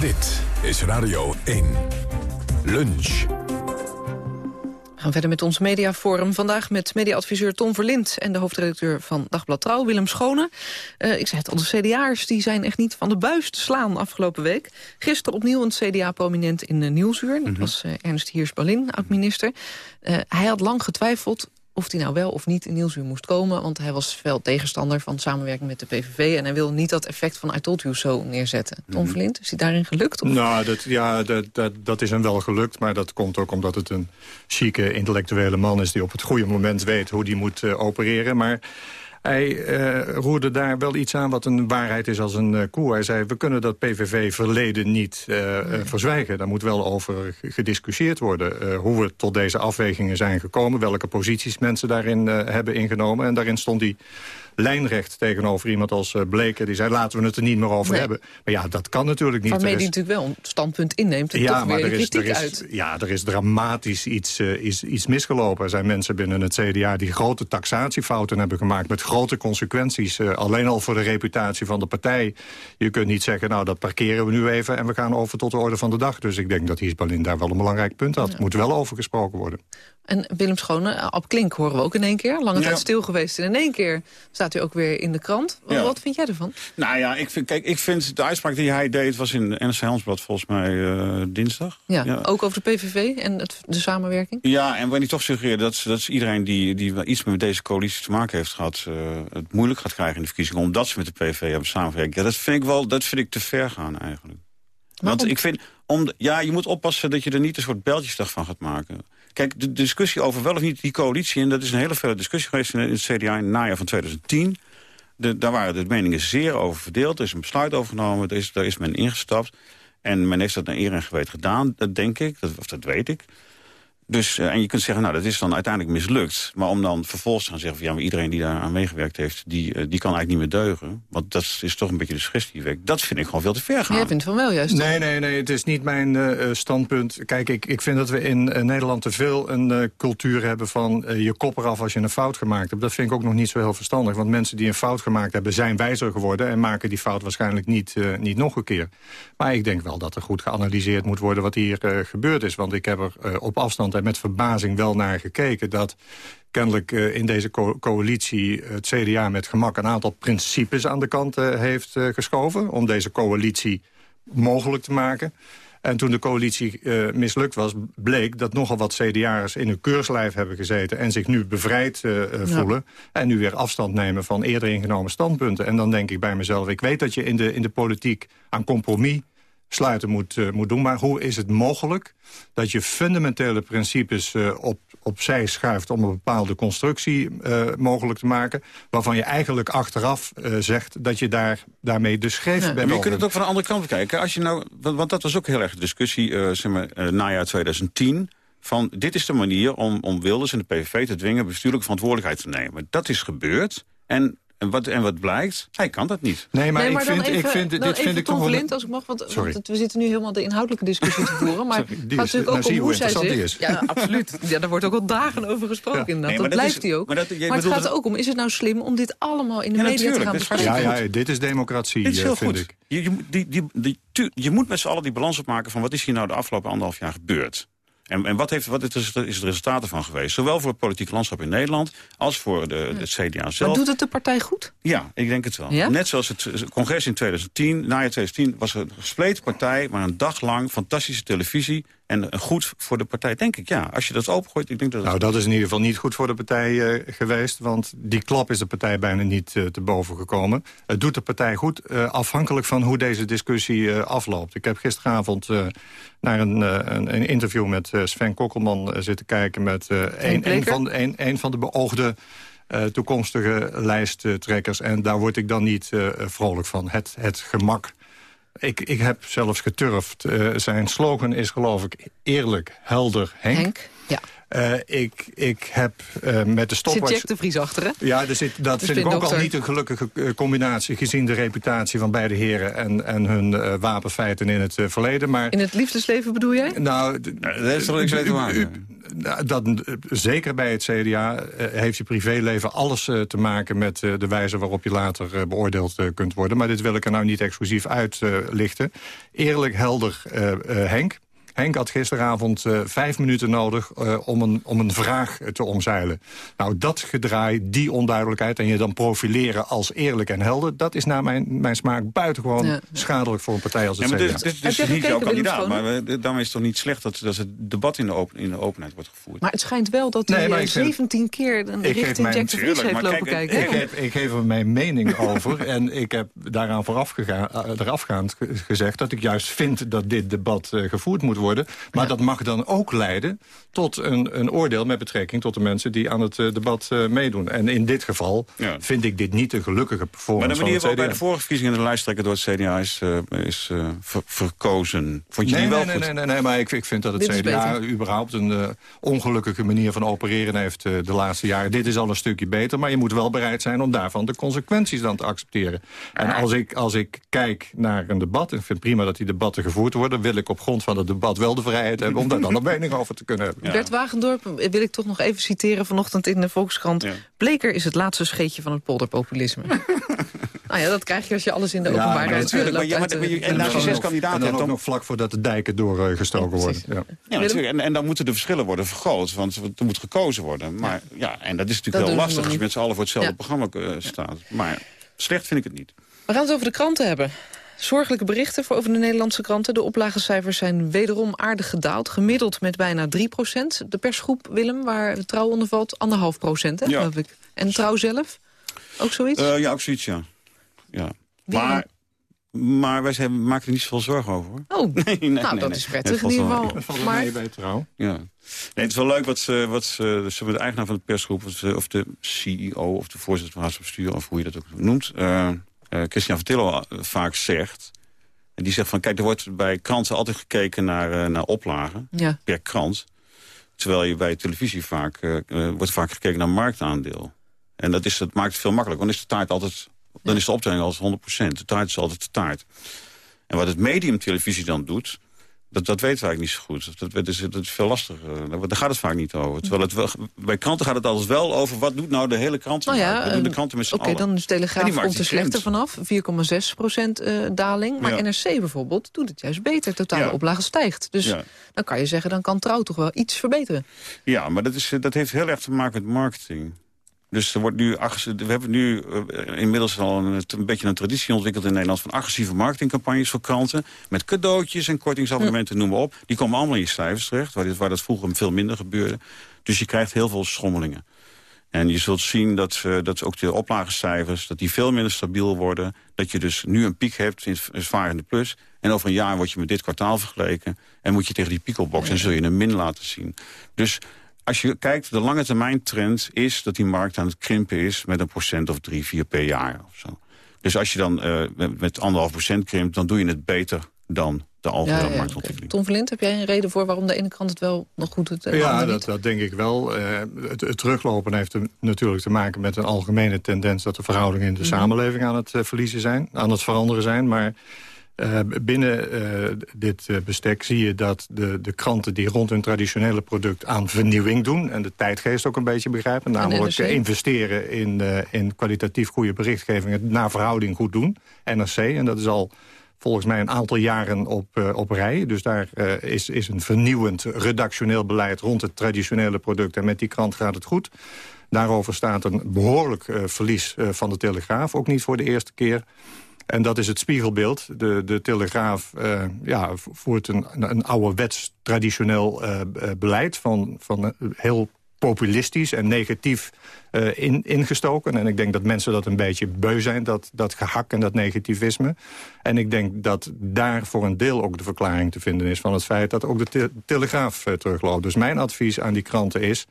Dit is Radio 1. Lunch. We gaan verder met ons mediaforum. Vandaag met mediaadviseur Tom Verlind en de hoofdredacteur van Dagblad Trouw, Willem Schone. Uh, ik zei het al, de CDA'ers die zijn echt niet van de buis te slaan afgelopen week. Gisteren opnieuw een CDA-prominent in uh, Nieuwsuur. Dat was uh, Ernst Hiers-Ballin, oud-minister. hij had lang getwijfeld of hij nou wel of niet in Nieuwsuur moest komen. Want hij was veel tegenstander van samenwerking met de PVV... en hij wilde niet dat effect van I told you zo neerzetten. Tom mm Verlind, is hij daarin gelukt? Of? Nou, dat, ja, dat, dat, dat is hem wel gelukt. Maar dat komt ook omdat het een chique intellectuele man is... die op het goede moment weet hoe die moet uh, opereren. Maar hij uh, roerde daar wel iets aan wat een waarheid is als een uh, koe. Hij zei, we kunnen dat PVV-verleden niet uh, nee. verzwijgen. Daar moet wel over gediscussieerd worden. hoe we tot deze afwegingen zijn gekomen. Welke posities mensen daarin hebben ingenomen. En daarin stond hij lijnrecht tegenover iemand als uh, Bleken. Die zei, laten we het er niet meer over nee. hebben. Maar ja, dat kan natuurlijk niet. Waarmee hij natuurlijk wel een standpunt inneemt en ja, toch maar weer er is, er is, uit. Ja, er is dramatisch iets, uh, iets, iets misgelopen. Er zijn mensen binnen het CDA die grote taxatiefouten hebben gemaakt... met grote consequenties. Uh, alleen al voor de reputatie van de partij. Je kunt niet zeggen, nou, dat parkeren we nu even... en we gaan over tot de orde van de dag. Dus ik denk dat Hiesbalin daar wel een belangrijk punt had. Ja. Moet wel over gesproken worden. En Willem Schone, Ab Klink horen we ook in één keer. Lange ja. tijd stil geweest en in één keer staat u ook weer in de krant. Ja. Wat vind jij ervan? Nou ja, ik vind, kijk, ik vind de uitspraak die hij deed... was in NRC Handelsblad volgens mij uh, dinsdag. Ja, ja, ook over de PVV en het, de samenwerking? Ja, en wanneer toch suggereerde dat, dat iedereen die, die iets met deze coalitie te maken heeft gehad... Uh, het moeilijk gaat krijgen in de verkiezingen... omdat ze met de PVV hebben samenwerken. Ja, dat vind ik wel dat vind ik te ver gaan eigenlijk. Want ik vind, om, ja, je moet oppassen dat je er niet een soort beltjesdag van gaat maken. Kijk, de discussie over wel of niet die coalitie... en dat is een hele felle discussie geweest in het CDA in het najaar van 2010... De, daar waren de meningen zeer over verdeeld. Er is een besluit overgenomen, daar is, daar is men ingestapt. En men heeft dat naar eer en geweten gedaan, dat denk ik, dat, of dat weet ik. Dus, uh, en je kunt zeggen, nou, dat is dan uiteindelijk mislukt. Maar om dan vervolgens te gaan zeggen... Van, ja, maar iedereen die daar aan meegewerkt heeft... Die, uh, die kan eigenlijk niet meer deugen. Want dat is toch een beetje de suggestiewek. Dat vind ik gewoon veel te ver gaan. Jij vindt van wel juist. Nee, nee, nee, het is niet mijn uh, standpunt. Kijk, ik, ik vind dat we in Nederland te veel een cultuur hebben... van je kop eraf als je een fout gemaakt hebt. Dat vind ik ook nog niet zo heel verstandig. Want mensen die een fout gemaakt hebben... zijn wijzer geworden en maken die fout waarschijnlijk niet, niet nog een keer. Maar ik denk wel dat er goed geanalyseerd moet worden... wat hier gebeurd is. Want ik heb er op afstand en met verbazing wel naar gekeken... dat kennelijk uh, in deze co coalitie het CDA met gemak... een aantal principes aan de kant uh, heeft uh, geschoven... om deze coalitie mogelijk te maken. En toen de coalitie mislukt was, bleek dat nogal wat CDA'ers... in hun keurslijf hebben gezeten en zich nu bevrijd voelen... Ja. en nu weer afstand nemen van eerder ingenomen standpunten. En dan denk ik bij mezelf, ik weet dat je in de, in de politiek aan compromis sluiten moet, uh, moet doen. Maar hoe is het mogelijk dat je fundamentele principes uh, op, opzij schuift... om een bepaalde constructie uh, mogelijk te maken... waarvan je eigenlijk achteraf zegt dat je daar, daarmee de scheef ja. bent. Maar je kunt het ook van de andere kant bekijken. Als je nou, want, want dat was ook heel erg de discussie zeg maar, najaar 2010 van dit is de manier om, om Wilders en de PVV te dwingen... bestuurlijke verantwoordelijkheid te nemen. Dat is gebeurd en en wat, en wat blijkt? Hij kan dat niet. Nee, maar, nee, maar ik, vind, even, ik vind, dit vind ik toch als ik mag, want, want, we zitten nu helemaal de inhoudelijke discussie te voeren. Maar Sorry, het gaat natuurlijk ook nou, om hoe zij zich... Is. Ja, absoluut. Ja, daar wordt ook al dagen over gesproken ja. inderdaad. Nee, dat, dat blijft hij ook. Maar, dat, maar het gaat er ook om, is het nou slim om dit allemaal in de ja, media te gaan bespreken? Ja, ja, dit is democratie, dit is heel vind goed. ik. Je, je, die, die, die, je moet met z'n allen die balans opmaken van wat is hier nou de afgelopen anderhalf jaar gebeurd. En, en wat, heeft, wat is, het, is het resultaat ervan geweest? Zowel voor het politieke landschap in Nederland als voor de, het CDA zelf. Maar doet het de partij goed? Ja, ik denk het wel. Ja? Net zoals het congres in 2010, najaar 2010, was het een gespleten partij... maar een dag lang fantastische televisie en goed voor de partij, denk ik, ja. Als je dat opengooit, ik denk dat... Nou, dat is in ieder geval niet goed voor de partij uh, geweest... want die klap is de partij bijna niet uh, te boven gekomen. Het doet de partij goed, uh, afhankelijk van hoe deze discussie afloopt. Ik heb gisteravond naar een, een, een, interview met Sven Kokkelman zitten kijken... met een, een, van, een, een van de beoogde... Uh, toekomstige lijsttrekkers. En daar word ik dan niet uh, vrolijk van. Het, het gemak ik, ik heb zelfs geturfd. Uh, zijn slogan is geloof ik eerlijk, helder, Henk. Henk ja. Uh, ik, ik heb uh, met de stopwatch... Zit Jack de Vries achter, hè? Ja, er zit, dat De vind ik ook al niet een gelukkige combinatie... gezien de reputatie van beide heren en, en hun uh, wapenfeiten in het verleden. Maar, In het liefdesleven bedoel jij? nou, dat is toch niks mee te maken? nou, dat, eh, zeker bij het CDA eh, heeft je privéleven alles eh, te maken... met eh, de wijze waarop je later eh, beoordeeld eh, kunt worden. Maar dit wil ik er nou niet exclusief uitlichten. Eerlijk, helder eh, eh, Henk. Henk had gisteravond eh, vijf minuten nodig eh, om, een, om een vraag eh, te omzeilen. Nou, dat gedraai, die onduidelijkheid... en je dan profileren als eerlijk en helder... dat is naar mijn, mijn smaak buitengewoon Ja. schadelijk voor een partij als het Ja, maar CDA. dit, dit, dit Heb is jij niet jouw kandidaat, maar we- daarmee is het toch niet slecht dat, dat het debat in de, open, in de openheid wordt gevoerd. Maar het schijnt wel dat hij Nee, eh, vind- 17 keer een richting mijn- Jack de Vries heeft lopen kijk, kijken. Ik geef, ik geef er mijn mening over. En ik heb daaraan vooraf gegaan, eh, erafgaand ge- gezegd... dat ik juist vind dat dit debat eh, gevoerd moet worden. Maar dat mag dan ook leiden tot een, een oordeel... met betrekking tot de mensen die aan het eh, debat eh, meedoen. En in dit geval Ja. vind ik dit niet een gelukkige Maar performance de van manier waarop bij de vorige verkiezingen de lijsttrekker door het CDA is, eh, is eh, ver- verkozen. Vond je Nee, die wel nee, nee, goed? nee, nee, nee, maar ik, ik vind dat het Dit CDA überhaupt een ongelukkige manier van opereren heeft eh, de laatste jaren. Dit is al een stukje beter, maar je moet wel bereid zijn om daarvan de consequenties dan te accepteren. En als ik, als ik kijk naar een debat, en ik vind prima dat die debatten gevoerd worden, wil ik op grond van het debat wel de vrijheid hebben om daar dan een mening over te kunnen hebben. Bert Wagendorp wil ik toch nog even citeren vanochtend in de Volkskrant. Ja. Bleker is het laatste scheetje van het polderpopulisme. nou ja, dat krijg je als je alles in de Ja, openbaarheid maar eh, natuurlijk, maar ja, maar en als je dan zes kandidaten en dan hebt, ook nog vlak voordat de dijken doorgestoken worden. Ja. Ja, natuurlijk. En, en dan moeten de verschillen worden vergroot, want er moet gekozen worden. Maar ja, en dat is natuurlijk ze lastig als je met z'n allen voor hetzelfde Ja. programma eh, staat. Maar slecht vind ik het niet. We gaan het over de kranten hebben. Zorgelijke berichten voor over de Nederlandse kranten. De oplagecijfers zijn wederom aardig gedaald. Gemiddeld met bijna 3% De persgroep, Willem, waar Trouw onder valt, anderhalf procent, hè, Ja. geloof ik. En Trouw zelf? Ook zoiets? Eh, ja, ook zoiets, ja. ja. Maar, maar wij zijn, maken er niet zoveel zorgen over. Hoor. Oh, Nee, nee, nou, nee, dat nee. is prettig in ieder wel- geval. Dat valt wel Maar mee bij trouw. Ja. Nee, het is wel leuk wat ze, wat ze, ze de eigenaar van de persgroep... of de, CEO of de voorzitter van het bestuur... of hoe je dat ook noemt, eh, Christian Vertillo eh, vaak zegt... en die zegt van, kijk, er wordt bij kranten altijd gekeken naar, eh, naar oplagen... ja. per krant. Terwijl je bij televisie vaak, eh, eh, wordt vaak gekeken naar marktaandeel. En dat, is, dat maakt het veel makkelijker. Want is de taart altijd, dan is de optelling altijd 100%. De taart is altijd de taart. En wat het medium televisie dan doet... Dat, dat weten we eigenlijk niet zo goed. Dat, dat, is, dat is veel lastiger. Daar daar gaat het vaak niet over. Terwijl het wel, bij kranten gaat het altijd wel over... wat doet nou de hele krant? Nou ja, Wat doen de eh, kranten met z'n Oké, dan is En Telegraaf komt er slechter vanaf. 4,6 procent eh, daling. Maar Ja. NRC bijvoorbeeld doet het juist beter. Totale Ja. oplage stijgt. Dus Ja. dan kan je zeggen, dan kan Trouw toch wel iets verbeteren. Ja, maar dat, is, eh, dat heeft heel erg te maken met marketing. Dus er wordt nu, we hebben nu eh, inmiddels al een, een beetje een traditie ontwikkeld in Nederland... van agressieve marketingcampagnes voor kranten. Met cadeautjes en kortingsabonnementen, noem maar op. Die komen allemaal in je cijfers terecht, waar, dit, waar dat vroeger veel minder gebeurde. Dus je krijgt heel veel schommelingen. En je zult zien dat, eh, dat ook de oplagecijfers dat die veel minder stabiel worden. Dat je dus nu een piek hebt in het zwaar in de plus. En over een jaar word je met dit kwartaal vergeleken. En moet je tegen die piek opboksen en zul je een min laten zien. Dus als je kijkt, de lange termijn trend is dat die markt aan het krimpen is... met een procent of drie, vier per jaar of zo. Dus als je dan eh, met, anderhalf procent krimpt... dan doe je het beter dan de algehele Ja, ja, marktontwikkeling. Tom Verlind, heb jij een reden voor waarom de ene krant het wel nog goed doet? en de Ja, andere dat, denk ik wel. Eh, het, het teruglopen heeft natuurlijk te maken met een algemene tendens... dat de verhoudingen in de Mhm. samenleving aan het eh, verliezen zijn, aan het veranderen zijn. Maar eh, binnen eh, dit eh, bestek zie je dat de, de kranten die rond hun traditionele product aan vernieuwing doen... en de tijdgeest ook een beetje begrijpen, namelijk investeren in, in kwalitatief goede berichtgeving... het naar verhouding goed doen, NRC, en dat is al volgens mij een aantal jaren op, op rij. Dus daar is, is een vernieuwend redactioneel beleid rond het traditionele product. En met die krant gaat het goed. Daarover staat een behoorlijk eh, verlies van de Telegraaf. Ook niet voor de eerste keer. En dat is het spiegelbeeld. De, de Telegraaf eh, ja, voert een, een ouderwets traditioneel eh, eh, beleid... van, van heel populistisch en negatief in, ingestoken. En ik denk dat mensen dat een beetje beu zijn, dat, dat gehak en dat negativisme. En ik denk dat daar voor een deel ook de verklaring te vinden is... van het feit dat ook de te- Telegraaf terugloopt. Dus mijn advies aan die kranten is...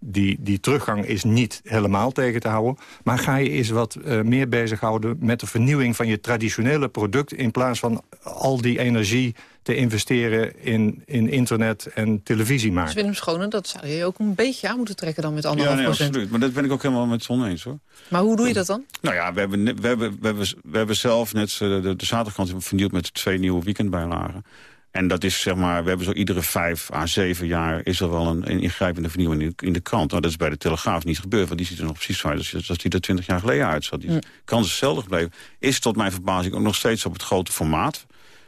Die, die teruggang is niet helemaal tegen te houden. Maar ga je eens wat eh, meer bezighouden met de vernieuwing van je traditionele product... in plaats van al die energie te investeren in, in internet en televisie Dus maken. Willem Schone, dat zou je ook een beetje aan moeten trekken dan met Ja, anderhalf nee, procent. absoluut. Maar dat ben ik ook helemaal met zon eens, hoor. Maar hoe doe je dat dan? Nou ja, we hebben, we hebben, we hebben, we hebben zelf net eh, de, de zaterdagkrant vernieuwd met twee nieuwe weekendbijlagen. En dat is zeg maar, we hebben zo iedere vijf à zeven jaar... is er wel een, een ingrijpende vernieuwing in de, in de krant. Nou, dat is bij de Telegraaf niet gebeurd, want die ziet er nog precies uit... als, als die er twintig jaar geleden uitzat. Die krant is hetzelfde gebleven. Is tot mijn verbazing ook nog steeds op het grote formaat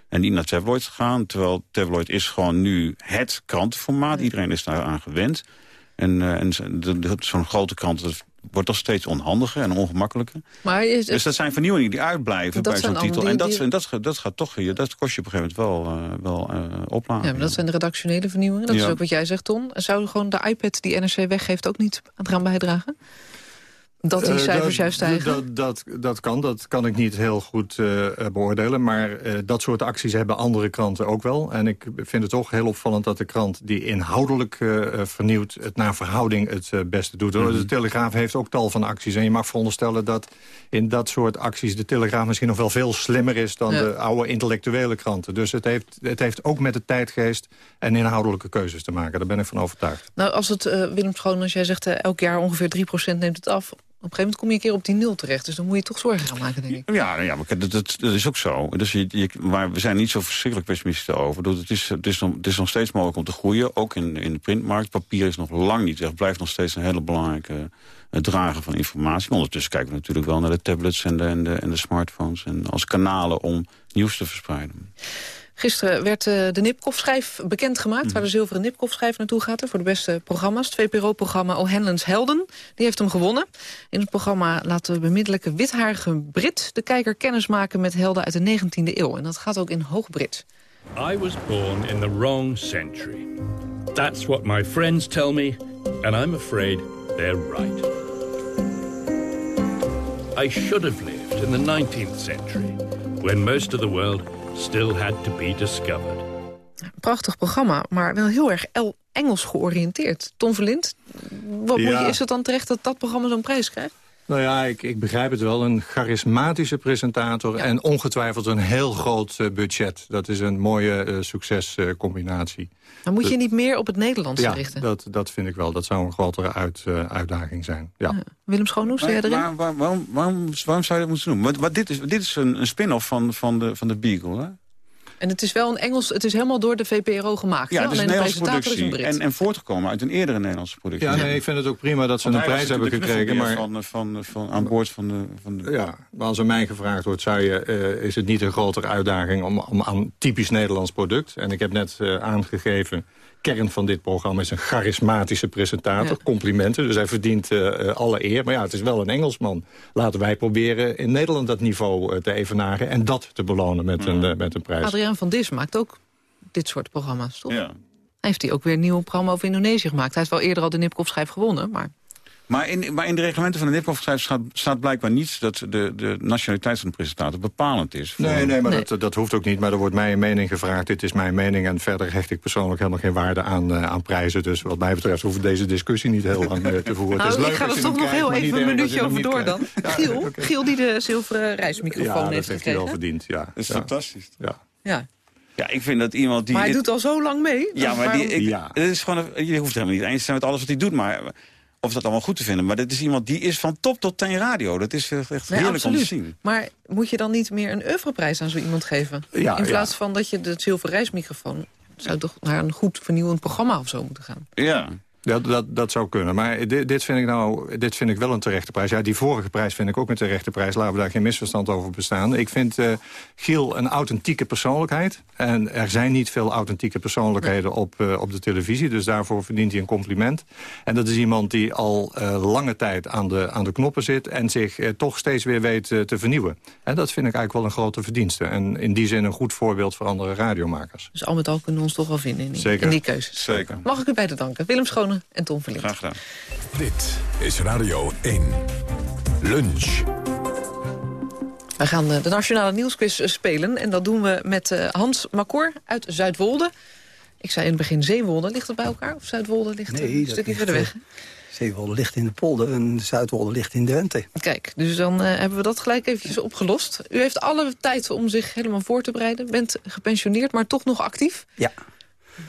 en niet naar tabloid gegaan. Terwijl tabloid is gewoon nu het krantenformaat. Iedereen is daar aan gewend. En, uh, en zo'n grote krant dat wordt toch steeds onhandiger en ongemakkelijker. Maar is, dus dat zijn vernieuwingen die uitblijven bij zo'n titel. en dat, en dat, dat, gaat toch, dat kost je op een gegeven moment wel, uh, wel uh, opladen. Ja, maar dat zijn de redactionele vernieuwingen. Dat ja. is ook wat jij zegt, Ton. Zou gewoon de iPad die NRC weggeeft ook niet aan bijdragen? Dat die cijfers uh, dat, juist stijgen? Dat, dat, dat, kan, dat kan ik niet heel goed uh, beoordelen. Maar uh, dat soort acties hebben andere kranten ook wel. En ik vind het toch heel opvallend dat de krant die inhoudelijk vernieuwt... het naar verhouding het beste doet. Mm -hmm. De Telegraaf heeft ook tal van acties. En je mag veronderstellen dat in dat soort acties... de Telegraaf misschien nog wel veel slimmer is... dan ja. de oude intellectuele kranten. Dus het heeft, het heeft ook met de tijdgeest en inhoudelijke keuzes te maken. Daar ben ik van overtuigd. Nou, als het, Willem Schoon, als jij zegt... elk jaar ongeveer 3% neemt het af op een gegeven moment kom je een keer op die nul terecht. Dus dan moet je toch zorgen gaan maken, denk ik. Ja, ja maar dat, is ook zo. Dus je, maar we zijn niet zo verschrikkelijk pessimistisch over. Het is, het, is nog, het is nog steeds mogelijk om te groeien. Ook in, in de printmarkt. Papier is nog lang niet weg. blijft nog steeds een hele belangrijke uh, drager van informatie. Ondertussen kijken we natuurlijk wel naar de tablets en de, en de, en de smartphones. En als kanalen om nieuws te verspreiden. Gisteren werd uh, de Nipkoff-schijf bekendgemaakt... Mm. waar de zilveren Nipkoff-schijf naartoe gaat voor de beste programma's. Het VPRO-programma O'Hanlon's Helden, die heeft hem gewonnen. In het programma laat de bemiddelijke witharige Brit... de kijker kennis maken met helden uit de 19e eeuw. En dat gaat ook in Hoogbrits. I was born in the wrong century. That's what my friends tell me, and I'm afraid they're right. I should have lived in the 19th century, when most of the world still had to be discovered. Prachtig programma, maar wel heel erg Engels georiënteerd. Tom Verlind, wat ja. moet je, is het dan terecht dat dat programma zo'n prijs krijgt? Nou ja, ik, ik begrijp het wel. Een charismatische presentator ja. en ongetwijfeld een heel groot uh, budget. Dat is een mooie uh, succescombinatie. Uh, maar moet je niet meer op het Nederlands ja, richten? dat, dat vind ik wel. Dat zou een grotere uit, uitdaging zijn. Ja. ja. Willem Schoonhoes, jij erin? Waar, waar, waarom, waarom, waarom, zou je dat moeten doen? Maar, maar dit is, dit is een, een spin-off van, van, de, van de Beagle, hè? En het is wel een Engels, het is helemaal door de VPRO gemaakt. Ja, het is een Nederlandse productie. Een en, en voortgekomen uit een eerdere Nederlandse productie. Ja, nee, ik vind het ook prima dat ze Want een prijs hebben gekregen. Maar van, van, van, aan boord van de, van de... Ja, maar als er mij gevraagd wordt, zou je, uh, is het niet een grotere uitdaging om, om aan typisch Nederlands product. En ik heb net uh, aangegeven kern van dit programma is een charismatische presentator. Ja. Complimenten, dus hij verdient uh, alle eer. Maar ja, het is wel een Engelsman. Laten wij proberen in Nederland dat niveau uh, te evenagen... en dat te belonen met, een, met een prijs. Adriaan van Dis maakt ook dit soort programma's, toch? Ja. Hij heeft hij ook weer een nieuw programma over Indonesië gemaakt. Hij heeft wel eerder al de Nipkoff-schijf gewonnen, maar... Maar in, maar in de reglementen van de nipkoff staat, staat blijkbaar niet... dat de, de nationaliteit van de presentator bepalend is. Voor... Nee, nee, maar nee. Dat, dat hoeft ook niet. Maar er wordt mij een mening gevraagd. Dit is mijn mening. En verder hecht ik persoonlijk helemaal geen waarde aan, uh, aan prijzen. Dus wat mij betreft hoeven deze discussie niet heel lang uh, te voeren. Nou, het is leuk ik ga er toch nog heel even een minuutje over door dan. Ja, Giel, okay. Giel die de zilveren reismicrofoon ja, heeft heeft gekregen. hij wel verdiend, ja. Dat is ja. fantastisch. Ja. ja. Ja, ik vind dat iemand die... Maar hij doet al zo lang mee. Ja, maar die, ik, ja. Het is gewoon een, je hoeft helemaal niet eens te zijn met alles wat hij doet. Maar of dat allemaal goed te vinden. Maar dit is iemand die is van top tot ten radio. Dat is echt nee, heerlijk absoluut. om te zien. Maar moet je dan niet meer een oeuvreprijs aan zo iemand geven? Ja, In plaats ja. van dat je de zilveren reismicrofoon... zou toch naar een goed vernieuwend programma of zo moeten gaan? Ja. Dat, dat, dat zou kunnen. Maar dit, dit, vind ik nou, dit vind ik wel een terechte prijs. Ja, die vorige prijs vind ik ook een terechte prijs. Laten we daar geen misverstand over bestaan. Ik vind uh, Giel een authentieke persoonlijkheid. En er zijn niet veel authentieke persoonlijkheden op, uh, op de televisie. Dus daarvoor verdient hij een compliment. En dat is iemand die al uh, lange tijd aan de, aan de knoppen zit... en zich toch steeds weer weet te vernieuwen. En dat vind ik eigenlijk wel een grote verdienste. En in die zin een goed voorbeeld voor andere radiomakers. Dus al met al kunnen we ons toch wel vinden in, Zeker. in die keuzes. Zeker. Mag ik u beiden danken. Willem Schoon en Tom Verlind. Graag gedaan. Dit is Radio 1. Lunch. Wij gaan de Nationale Nieuwsquiz spelen. En dat doen we met Hans Makor uit Zuidwolde. Ik zei in het begin Zeewolde. Ligt het bij elkaar? Of Zuidwolde ligt nee, een stukje verder weg? Zeewolde ligt in de polder en Zuidwolde ligt in Drenthe. Kijk, dus dan uh, hebben we dat gelijk eventjes opgelost. U heeft alle tijd om zich helemaal voor te bereiden. Bent gepensioneerd, maar toch nog actief? Ja.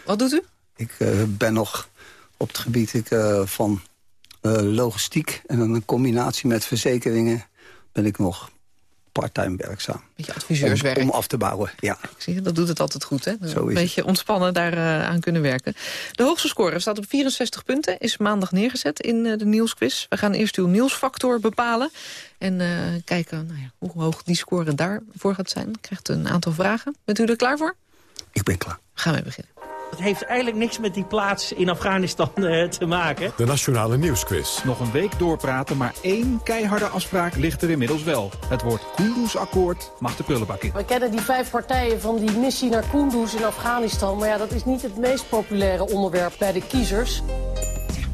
Wat doet u? Ik uh, ben nog op het gebied ik, uh, van uh, logistiek en een combinatie met verzekeringen ben ik nog part-time werkzaam. Beetje adviseurswerk. Om, om, af te bouwen, ja. Zie je, dat doet het altijd goed, hè? Zo een beetje ontspannen daar uh, aan kunnen werken. De hoogste score staat op 64 punten, is maandag neergezet in de nieuwsquiz. We gaan eerst uw nieuwsfactor bepalen. En uh, kijken nou ja, hoe hoog die score daarvoor gaat zijn. Krijgt een aantal vragen. Bent u er klaar voor? Ik ben klaar. Gaan we beginnen. Het heeft eigenlijk niks met die plaats in Afghanistan uh, te maken. De Nationale Nieuwsquiz. Nog een week doorpraten, maar één keiharde afspraak ligt er inmiddels wel. Het woord Kunduz-akkoord mag de prullenbak in. We kennen die vijf partijen van die missie naar Kunduz in Afghanistan. Maar ja, dat is niet het meest populaire onderwerp bij de kiezers.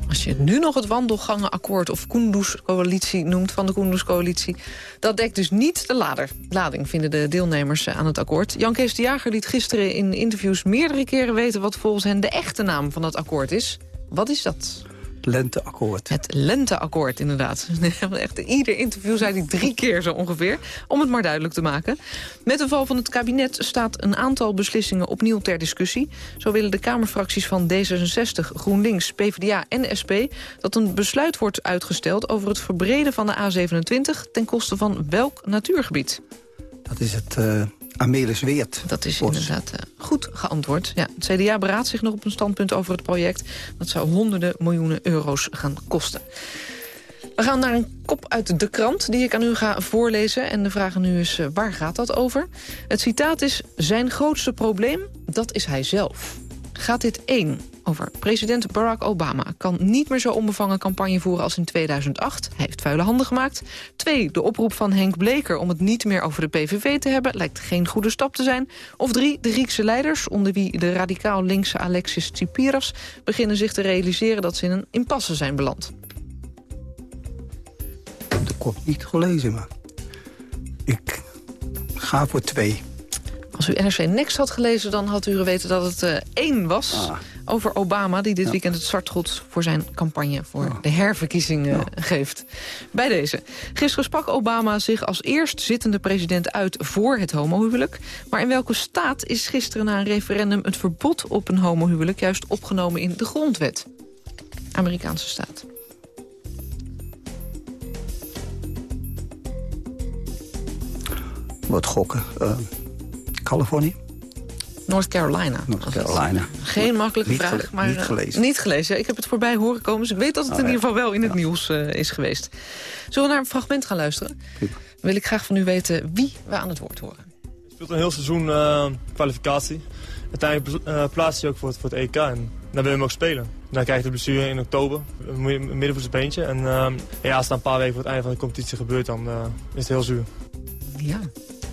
Als je nu nog het wandelgangenakkoord of Kunduz-coalitie noemt van de Kunduz-coalitie... dat dekt dus niet de lader. lading, vinden de deelnemers aan het akkoord. Jan Kees de Jager liet gisteren in interviews meerdere keren weten... wat volgens hen de echte naam van dat akkoord is. Wat is dat? Lenteakkoord. Het Lenteakkoord, inderdaad. Echt, ieder interview zei hij drie keer zo ongeveer, om het maar duidelijk te maken. Met de val van het kabinet staat een aantal beslissingen opnieuw ter discussie. Zo willen de Kamerfracties van D66, GroenLinks, PvdA en SP... dat een besluit wordt uitgesteld over het verbreden van de A27... ten koste van welk natuurgebied? Dat is het uh, Amelis Weert. Dat is inderdaad uh, goed geantwoord. Ja, het CDA beraadt zich nog op een standpunt over het project. Dat zou honderden miljoenen euro's gaan kosten. We gaan naar een kop uit de krant die ik aan u ga voorlezen. En de vraag nu is, uh, waar gaat dat over? Het citaat is, zijn grootste probleem, dat is hij zelf. Gaat dit één over president Barack Obama kan niet meer zo onbevangen campagne voeren als in 2008. Hij heeft vuile handen gemaakt. Twee, de oproep van Henk Bleker om het niet meer over de PVV te hebben... lijkt geen goede stap te zijn. Of drie, de Griekse leiders, onder wie de radicaal linkse Alexis Tsipras... beginnen zich te realiseren dat ze in een impasse zijn beland. De kop niet gelezen, maar ik ga voor twee. Als u NRC Next had gelezen, dan had u geweten dat het uh, één was... Ah. over Obama, die dit ja. weekend het startgoed voor zijn campagne... voor ja. de herverkiezingen ja. geeft. Bij deze. Gisteren sprak Obama zich als eerst zittende president uit voor het homohuwelijk. Maar in welke staat is gisteren na een referendum... het verbod op een homohuwelijk juist opgenomen in de grondwet? Amerikaanse staat. Wat gokken... Uh... Californië? North Carolina. North Carolina. Geen makkelijke niet vraag. Maar, niet gelezen. Uh, niet gelezen. Ik heb het voorbij horen komen. Dus ik weet dat het oh, in ieder geval wel in het ja. nieuws uh, is geweest. Zullen we naar een fragment gaan luisteren? Dan wil ik graag van u weten wie we aan het woord horen. Je speelt een heel seizoen uh, kwalificatie. Uiteindelijk plaats je ook voor het, voor het EK. En dan wil je hem ook spelen. Dan krijg je de blessure in oktober. Midden voor zijn beentje. En ja, als het een paar weken voor het einde van de competitie gebeurt, dan is het heel zuur. Ja,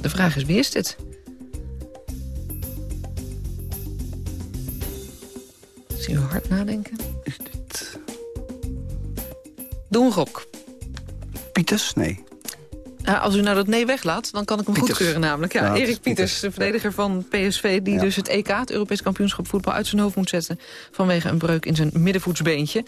de vraag is wie is dit? Zie u hard nadenken? Is dit... Doe een gok. Pieters? Nee. Nou, als u nou dat nee weglaat, dan kan ik hem Pieters. goedkeuren namelijk. Ja, Erik Pieters, de verdediger van PSV... die Ja. dus het EK, het Europees kampioenschap voetbal... uit zijn hoofd moet zetten vanwege een breuk in zijn middenvoetsbeentje.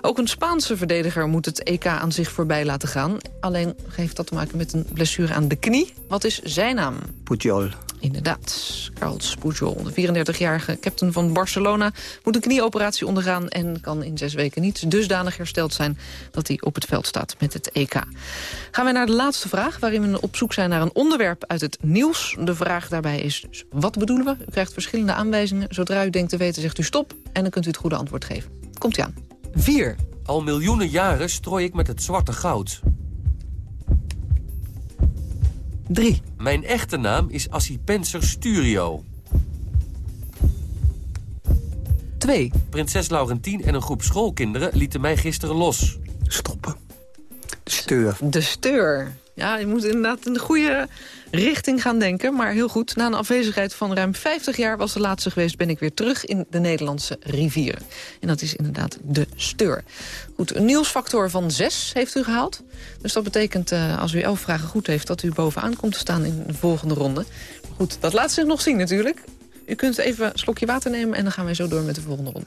Ook een Spaanse verdediger moet het EK aan zich voorbij laten gaan. Alleen heeft dat te maken met een blessure aan de knie. Wat is zijn naam? Pujol. Inderdaad, Carlos Pujol, de 34-jarige captain van Barcelona... moet een knieoperatie ondergaan en kan in zes weken niet dusdanig hersteld zijn... dat hij op het veld staat met het EK. Gaan we naar de laatste vraag, waarin we op zoek zijn naar een onderwerp uit het nieuws. De vraag daarbij is dus, wat bedoelen we? U krijgt verschillende aanwijzingen. Zodra u denkt te weten, zegt u stop en dan kunt u het goede antwoord geven. Komt-ie aan. 4. Al miljoenen jaren strooi ik met het zwarte goud. 3. Mijn echte naam is Assipenser Sturio. 2. Prinses Laurentien en een groep schoolkinderen lieten mij gisteren los. Stoppen. De steur. De steur. Ja, je moet inderdaad in de goede richting gaan denken. Maar heel goed, na een afwezigheid van ruim 50 jaar... was de laatste geweest, ben ik weer terug in de Nederlandse rivieren. En dat is inderdaad de steur. Goed, een nieuwsfactor van 6 heeft u gehaald. Dus dat betekent, uh, als u 11 vragen goed heeft... dat u bovenaan komt te staan in de volgende ronde. Goed, dat laat zich nog zien natuurlijk. U kunt even een slokje water nemen... en dan gaan wij zo door met de volgende ronde.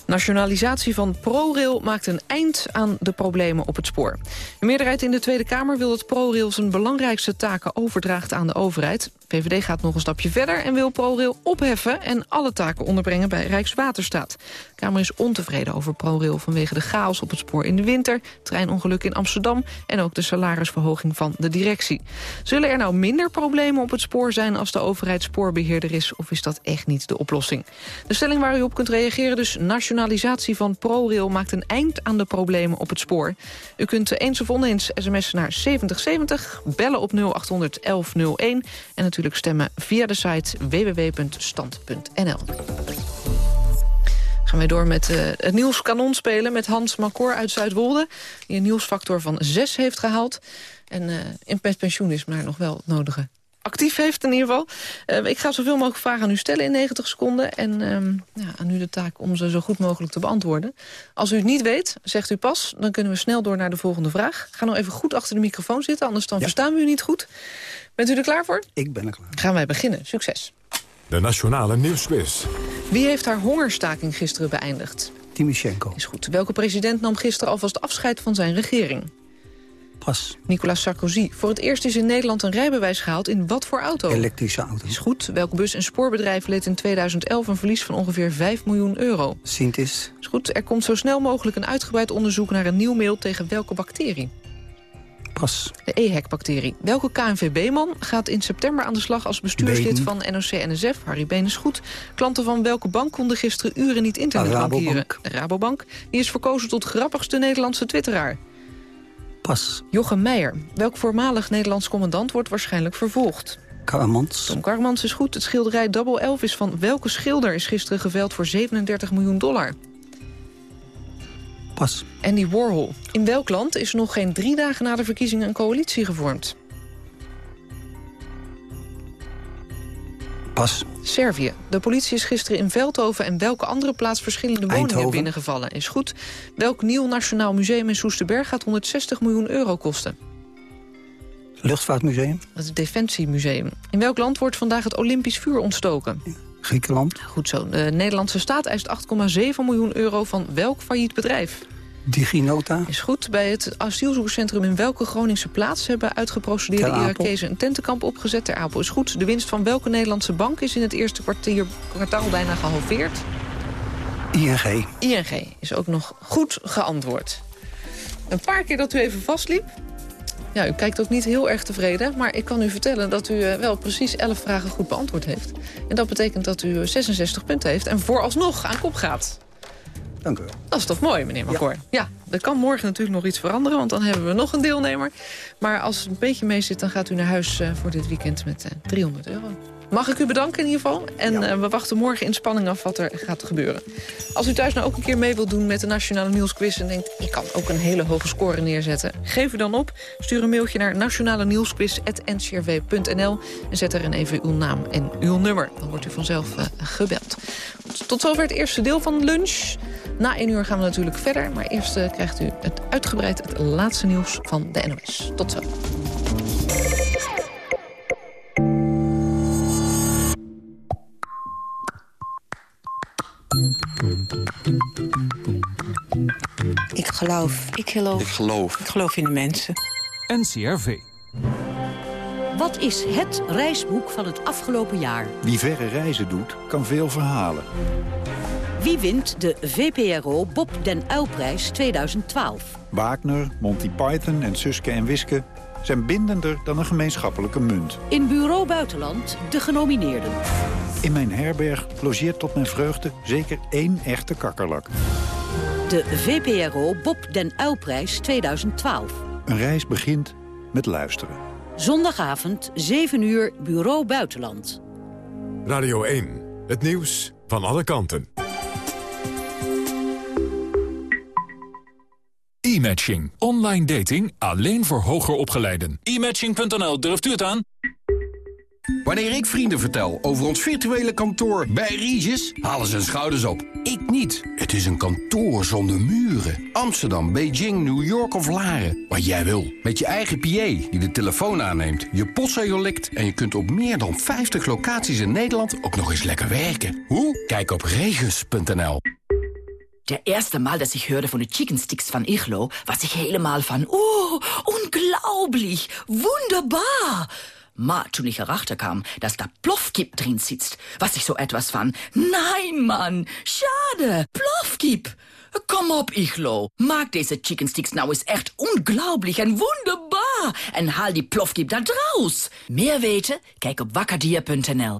Nationalisatie van ProRail maakt een eind aan de problemen op het spoor. De meerderheid in de Tweede Kamer wil dat ProRail zijn belangrijkste taken overdraagt aan de overheid. VVD gaat nog een stapje verder en wil ProRail opheffen... en alle taken onderbrengen bij Rijkswaterstaat. De Kamer is ontevreden over ProRail vanwege de chaos op het spoor in de winter... treinongeluk in Amsterdam en ook de salarisverhoging van de directie. Zullen er nou minder problemen op het spoor zijn als de overheid spoorbeheerder is... of is dat echt niet de oplossing? De stelling waar u op kunt reageren dus... nationalisatie van ProRail maakt een eind aan de problemen op het spoor. U kunt eens of oneens sms'en naar 7070, bellen op 0800 1101... en natuurlijk stemmen via de site www.stand.nl. Gaan wij door met uh, het nieuwskanon spelen met Hans Makor uit Zuidwolde... die een nieuwsfactor van 6 heeft gehaald. En uh, in met pensioen is maar nog wel het nodige actief heeft in ieder geval. Uh, ik ga zoveel mogelijk vragen aan u stellen in 90 seconden. En um, ja, aan u de taak om ze zo goed mogelijk te beantwoorden. Als u het niet weet, zegt u pas. Dan kunnen we snel door naar de volgende vraag. Ga nou even goed achter de microfoon zitten, anders dan ja. verstaan we u niet goed. Bent u er klaar voor? Ik ben er klaar. Gaan wij beginnen. Succes. De Nationale Nieuwsquiz. Wie heeft haar hongerstaking gisteren beëindigd? Timoshenko. Is goed. Welke president nam gisteren alvast afscheid van zijn regering? Pas. Nicolas Sarkozy. Voor het eerst is in Nederland een rijbewijs gehaald in wat voor auto? Elektrische auto. Is goed. Welk bus- en spoorbedrijf leed in 2011 een verlies van ongeveer 5 miljoen euro? Sintis. Is goed. Er komt zo snel mogelijk een uitgebreid onderzoek naar een nieuw mail tegen welke bacterie? Pas. De EHEC-bacterie. Welke KNVB-man gaat in september aan de slag als bestuurslid van NOC-NSF? Harry Been is goed. Klanten van welke bank konden gisteren uren niet internetbankieren? Rabobank. De Rabobank. Die is verkozen tot grappigste Nederlandse twitteraar. Pas. Jochem Meijer. Welk voormalig Nederlands commandant wordt waarschijnlijk vervolgd? Karmans. Tom Karmans is goed. Het schilderij Double Elvis van welke schilder is gisteren geveld voor 37 miljoen dollar? Pas. Andy Warhol. In welk land is nog geen drie dagen na de verkiezingen een coalitie gevormd? Pas. Servië. De politie is gisteren in Veldhoven en welke andere plaats verschillende woningen Eindhoven. binnengevallen. Is goed. Welk nieuw nationaal museum in Soesterberg gaat 160 miljoen euro kosten? Luchtvaartmuseum. Het Defensiemuseum. In welk land wordt vandaag het Olympisch vuur ontstoken? Griekenland. Goed zo. De Nederlandse staat eist 8,7 miljoen euro van welk failliet bedrijf? Diginota. Is goed. Bij het asielzoekerscentrum in welke Groningse plaats... hebben uitgeprocedeerde. Irakezen een tentenkamp opgezet? Ter Apel is goed. De winst van welke Nederlandse bank is in het eerste kwartier, kwartaal bijna gehalveerd? ING. ING is ook nog goed geantwoord. Een paar keer dat u even vastliep. Ja, u kijkt ook niet heel erg tevreden, maar ik kan u vertellen dat u eh, wel precies 11 vragen goed beantwoord heeft. En dat betekent dat u eh, 66 punten heeft en vooralsnog aan kop gaat. Dank u wel. Dat is toch mooi, meneer Macor? Ja. er kan morgen natuurlijk nog iets veranderen, want dan hebben we nog een deelnemer. Maar als het een beetje mee zit, dan gaat u naar huis eh, voor dit weekend met eh, 300 euro. Mag ik u bedanken in ieder geval. En eh, we wachten morgen in spanning af wat er gaat gebeuren. Als u thuis nou ook een keer mee wilt doen met de Nationale Nieuwsquiz... en denkt, ik kan ook een hele hoge score neerzetten... geef u dan op. Stuur een mailtje naar nationale nieuwsquiz.ncrv.nl... en zet er even uw naam en uw nummer. Dan wordt u vanzelf eh, gebeld. Goed, tot zover het eerste deel van lunch. Na één uur gaan we natuurlijk verder. Maar eerst eh, krijgt u het uitgebreid het laatste nieuws van de NOS. Tot zo. Ik geloof. Ik geloof. Ik geloof. Ik geloof in de mensen. NCRV. Wat is het reisboek van het afgelopen jaar? Wie verre reizen doet, kan veel verhalen. Wie wint de VPRO Bob den Uilprijs 2012? Wagner, Monty Python en Suske en Wiske zijn bindender dan een gemeenschappelijke munt. In Bureau Buitenland de genomineerden. In mijn herberg logeert tot mijn vreugde zeker één echte kakkerlak. De VPRO Bob den Uilprijs 2012. Een reis begint met luisteren. Zondagavond, 7 uur, Bureau Buitenland. Radio 1, het nieuws van alle kanten. E-matching. Online dating alleen voor hoger opgeleiden. E-matching.nl, durft u het aan? Wanneer ik vrienden vertel over ons virtuele kantoor bij Regis, halen ze hun schouders op. Ik niet. Het is een kantoor zonder muren. Amsterdam, Beijing, New York of Laren. Wat jij wil. Met je eigen PA die de telefoon aanneemt, je postzegel likt... en je kunt op meer dan 50 locaties in Nederland ook nog eens lekker werken. Hoe? Kijk op regis.nl. Der erste Mal, dass ich hörte von den Chicken Sticks von Ichlo, was ich helemaal van, oh, unglaublich, wunderbar. Maar toen ich erachter kam, dass da Plofkip drin sitzt, was ich so etwas van, nein, Mann, schade, Plofkip. Kom op, Ichlo. Maak deze chicken sticks nou eens echt unglaublich en wunderbar. En haal die plofkip daar draus. Meer weten? Kijk op wakkerdier.nl.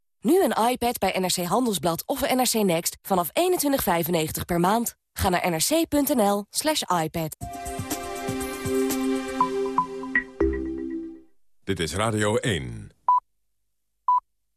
Nu een iPad bij NRC Handelsblad of NRC Next vanaf 21,95 per maand. Ga naar nrc.nl slash iPad. Dit is Radio 1.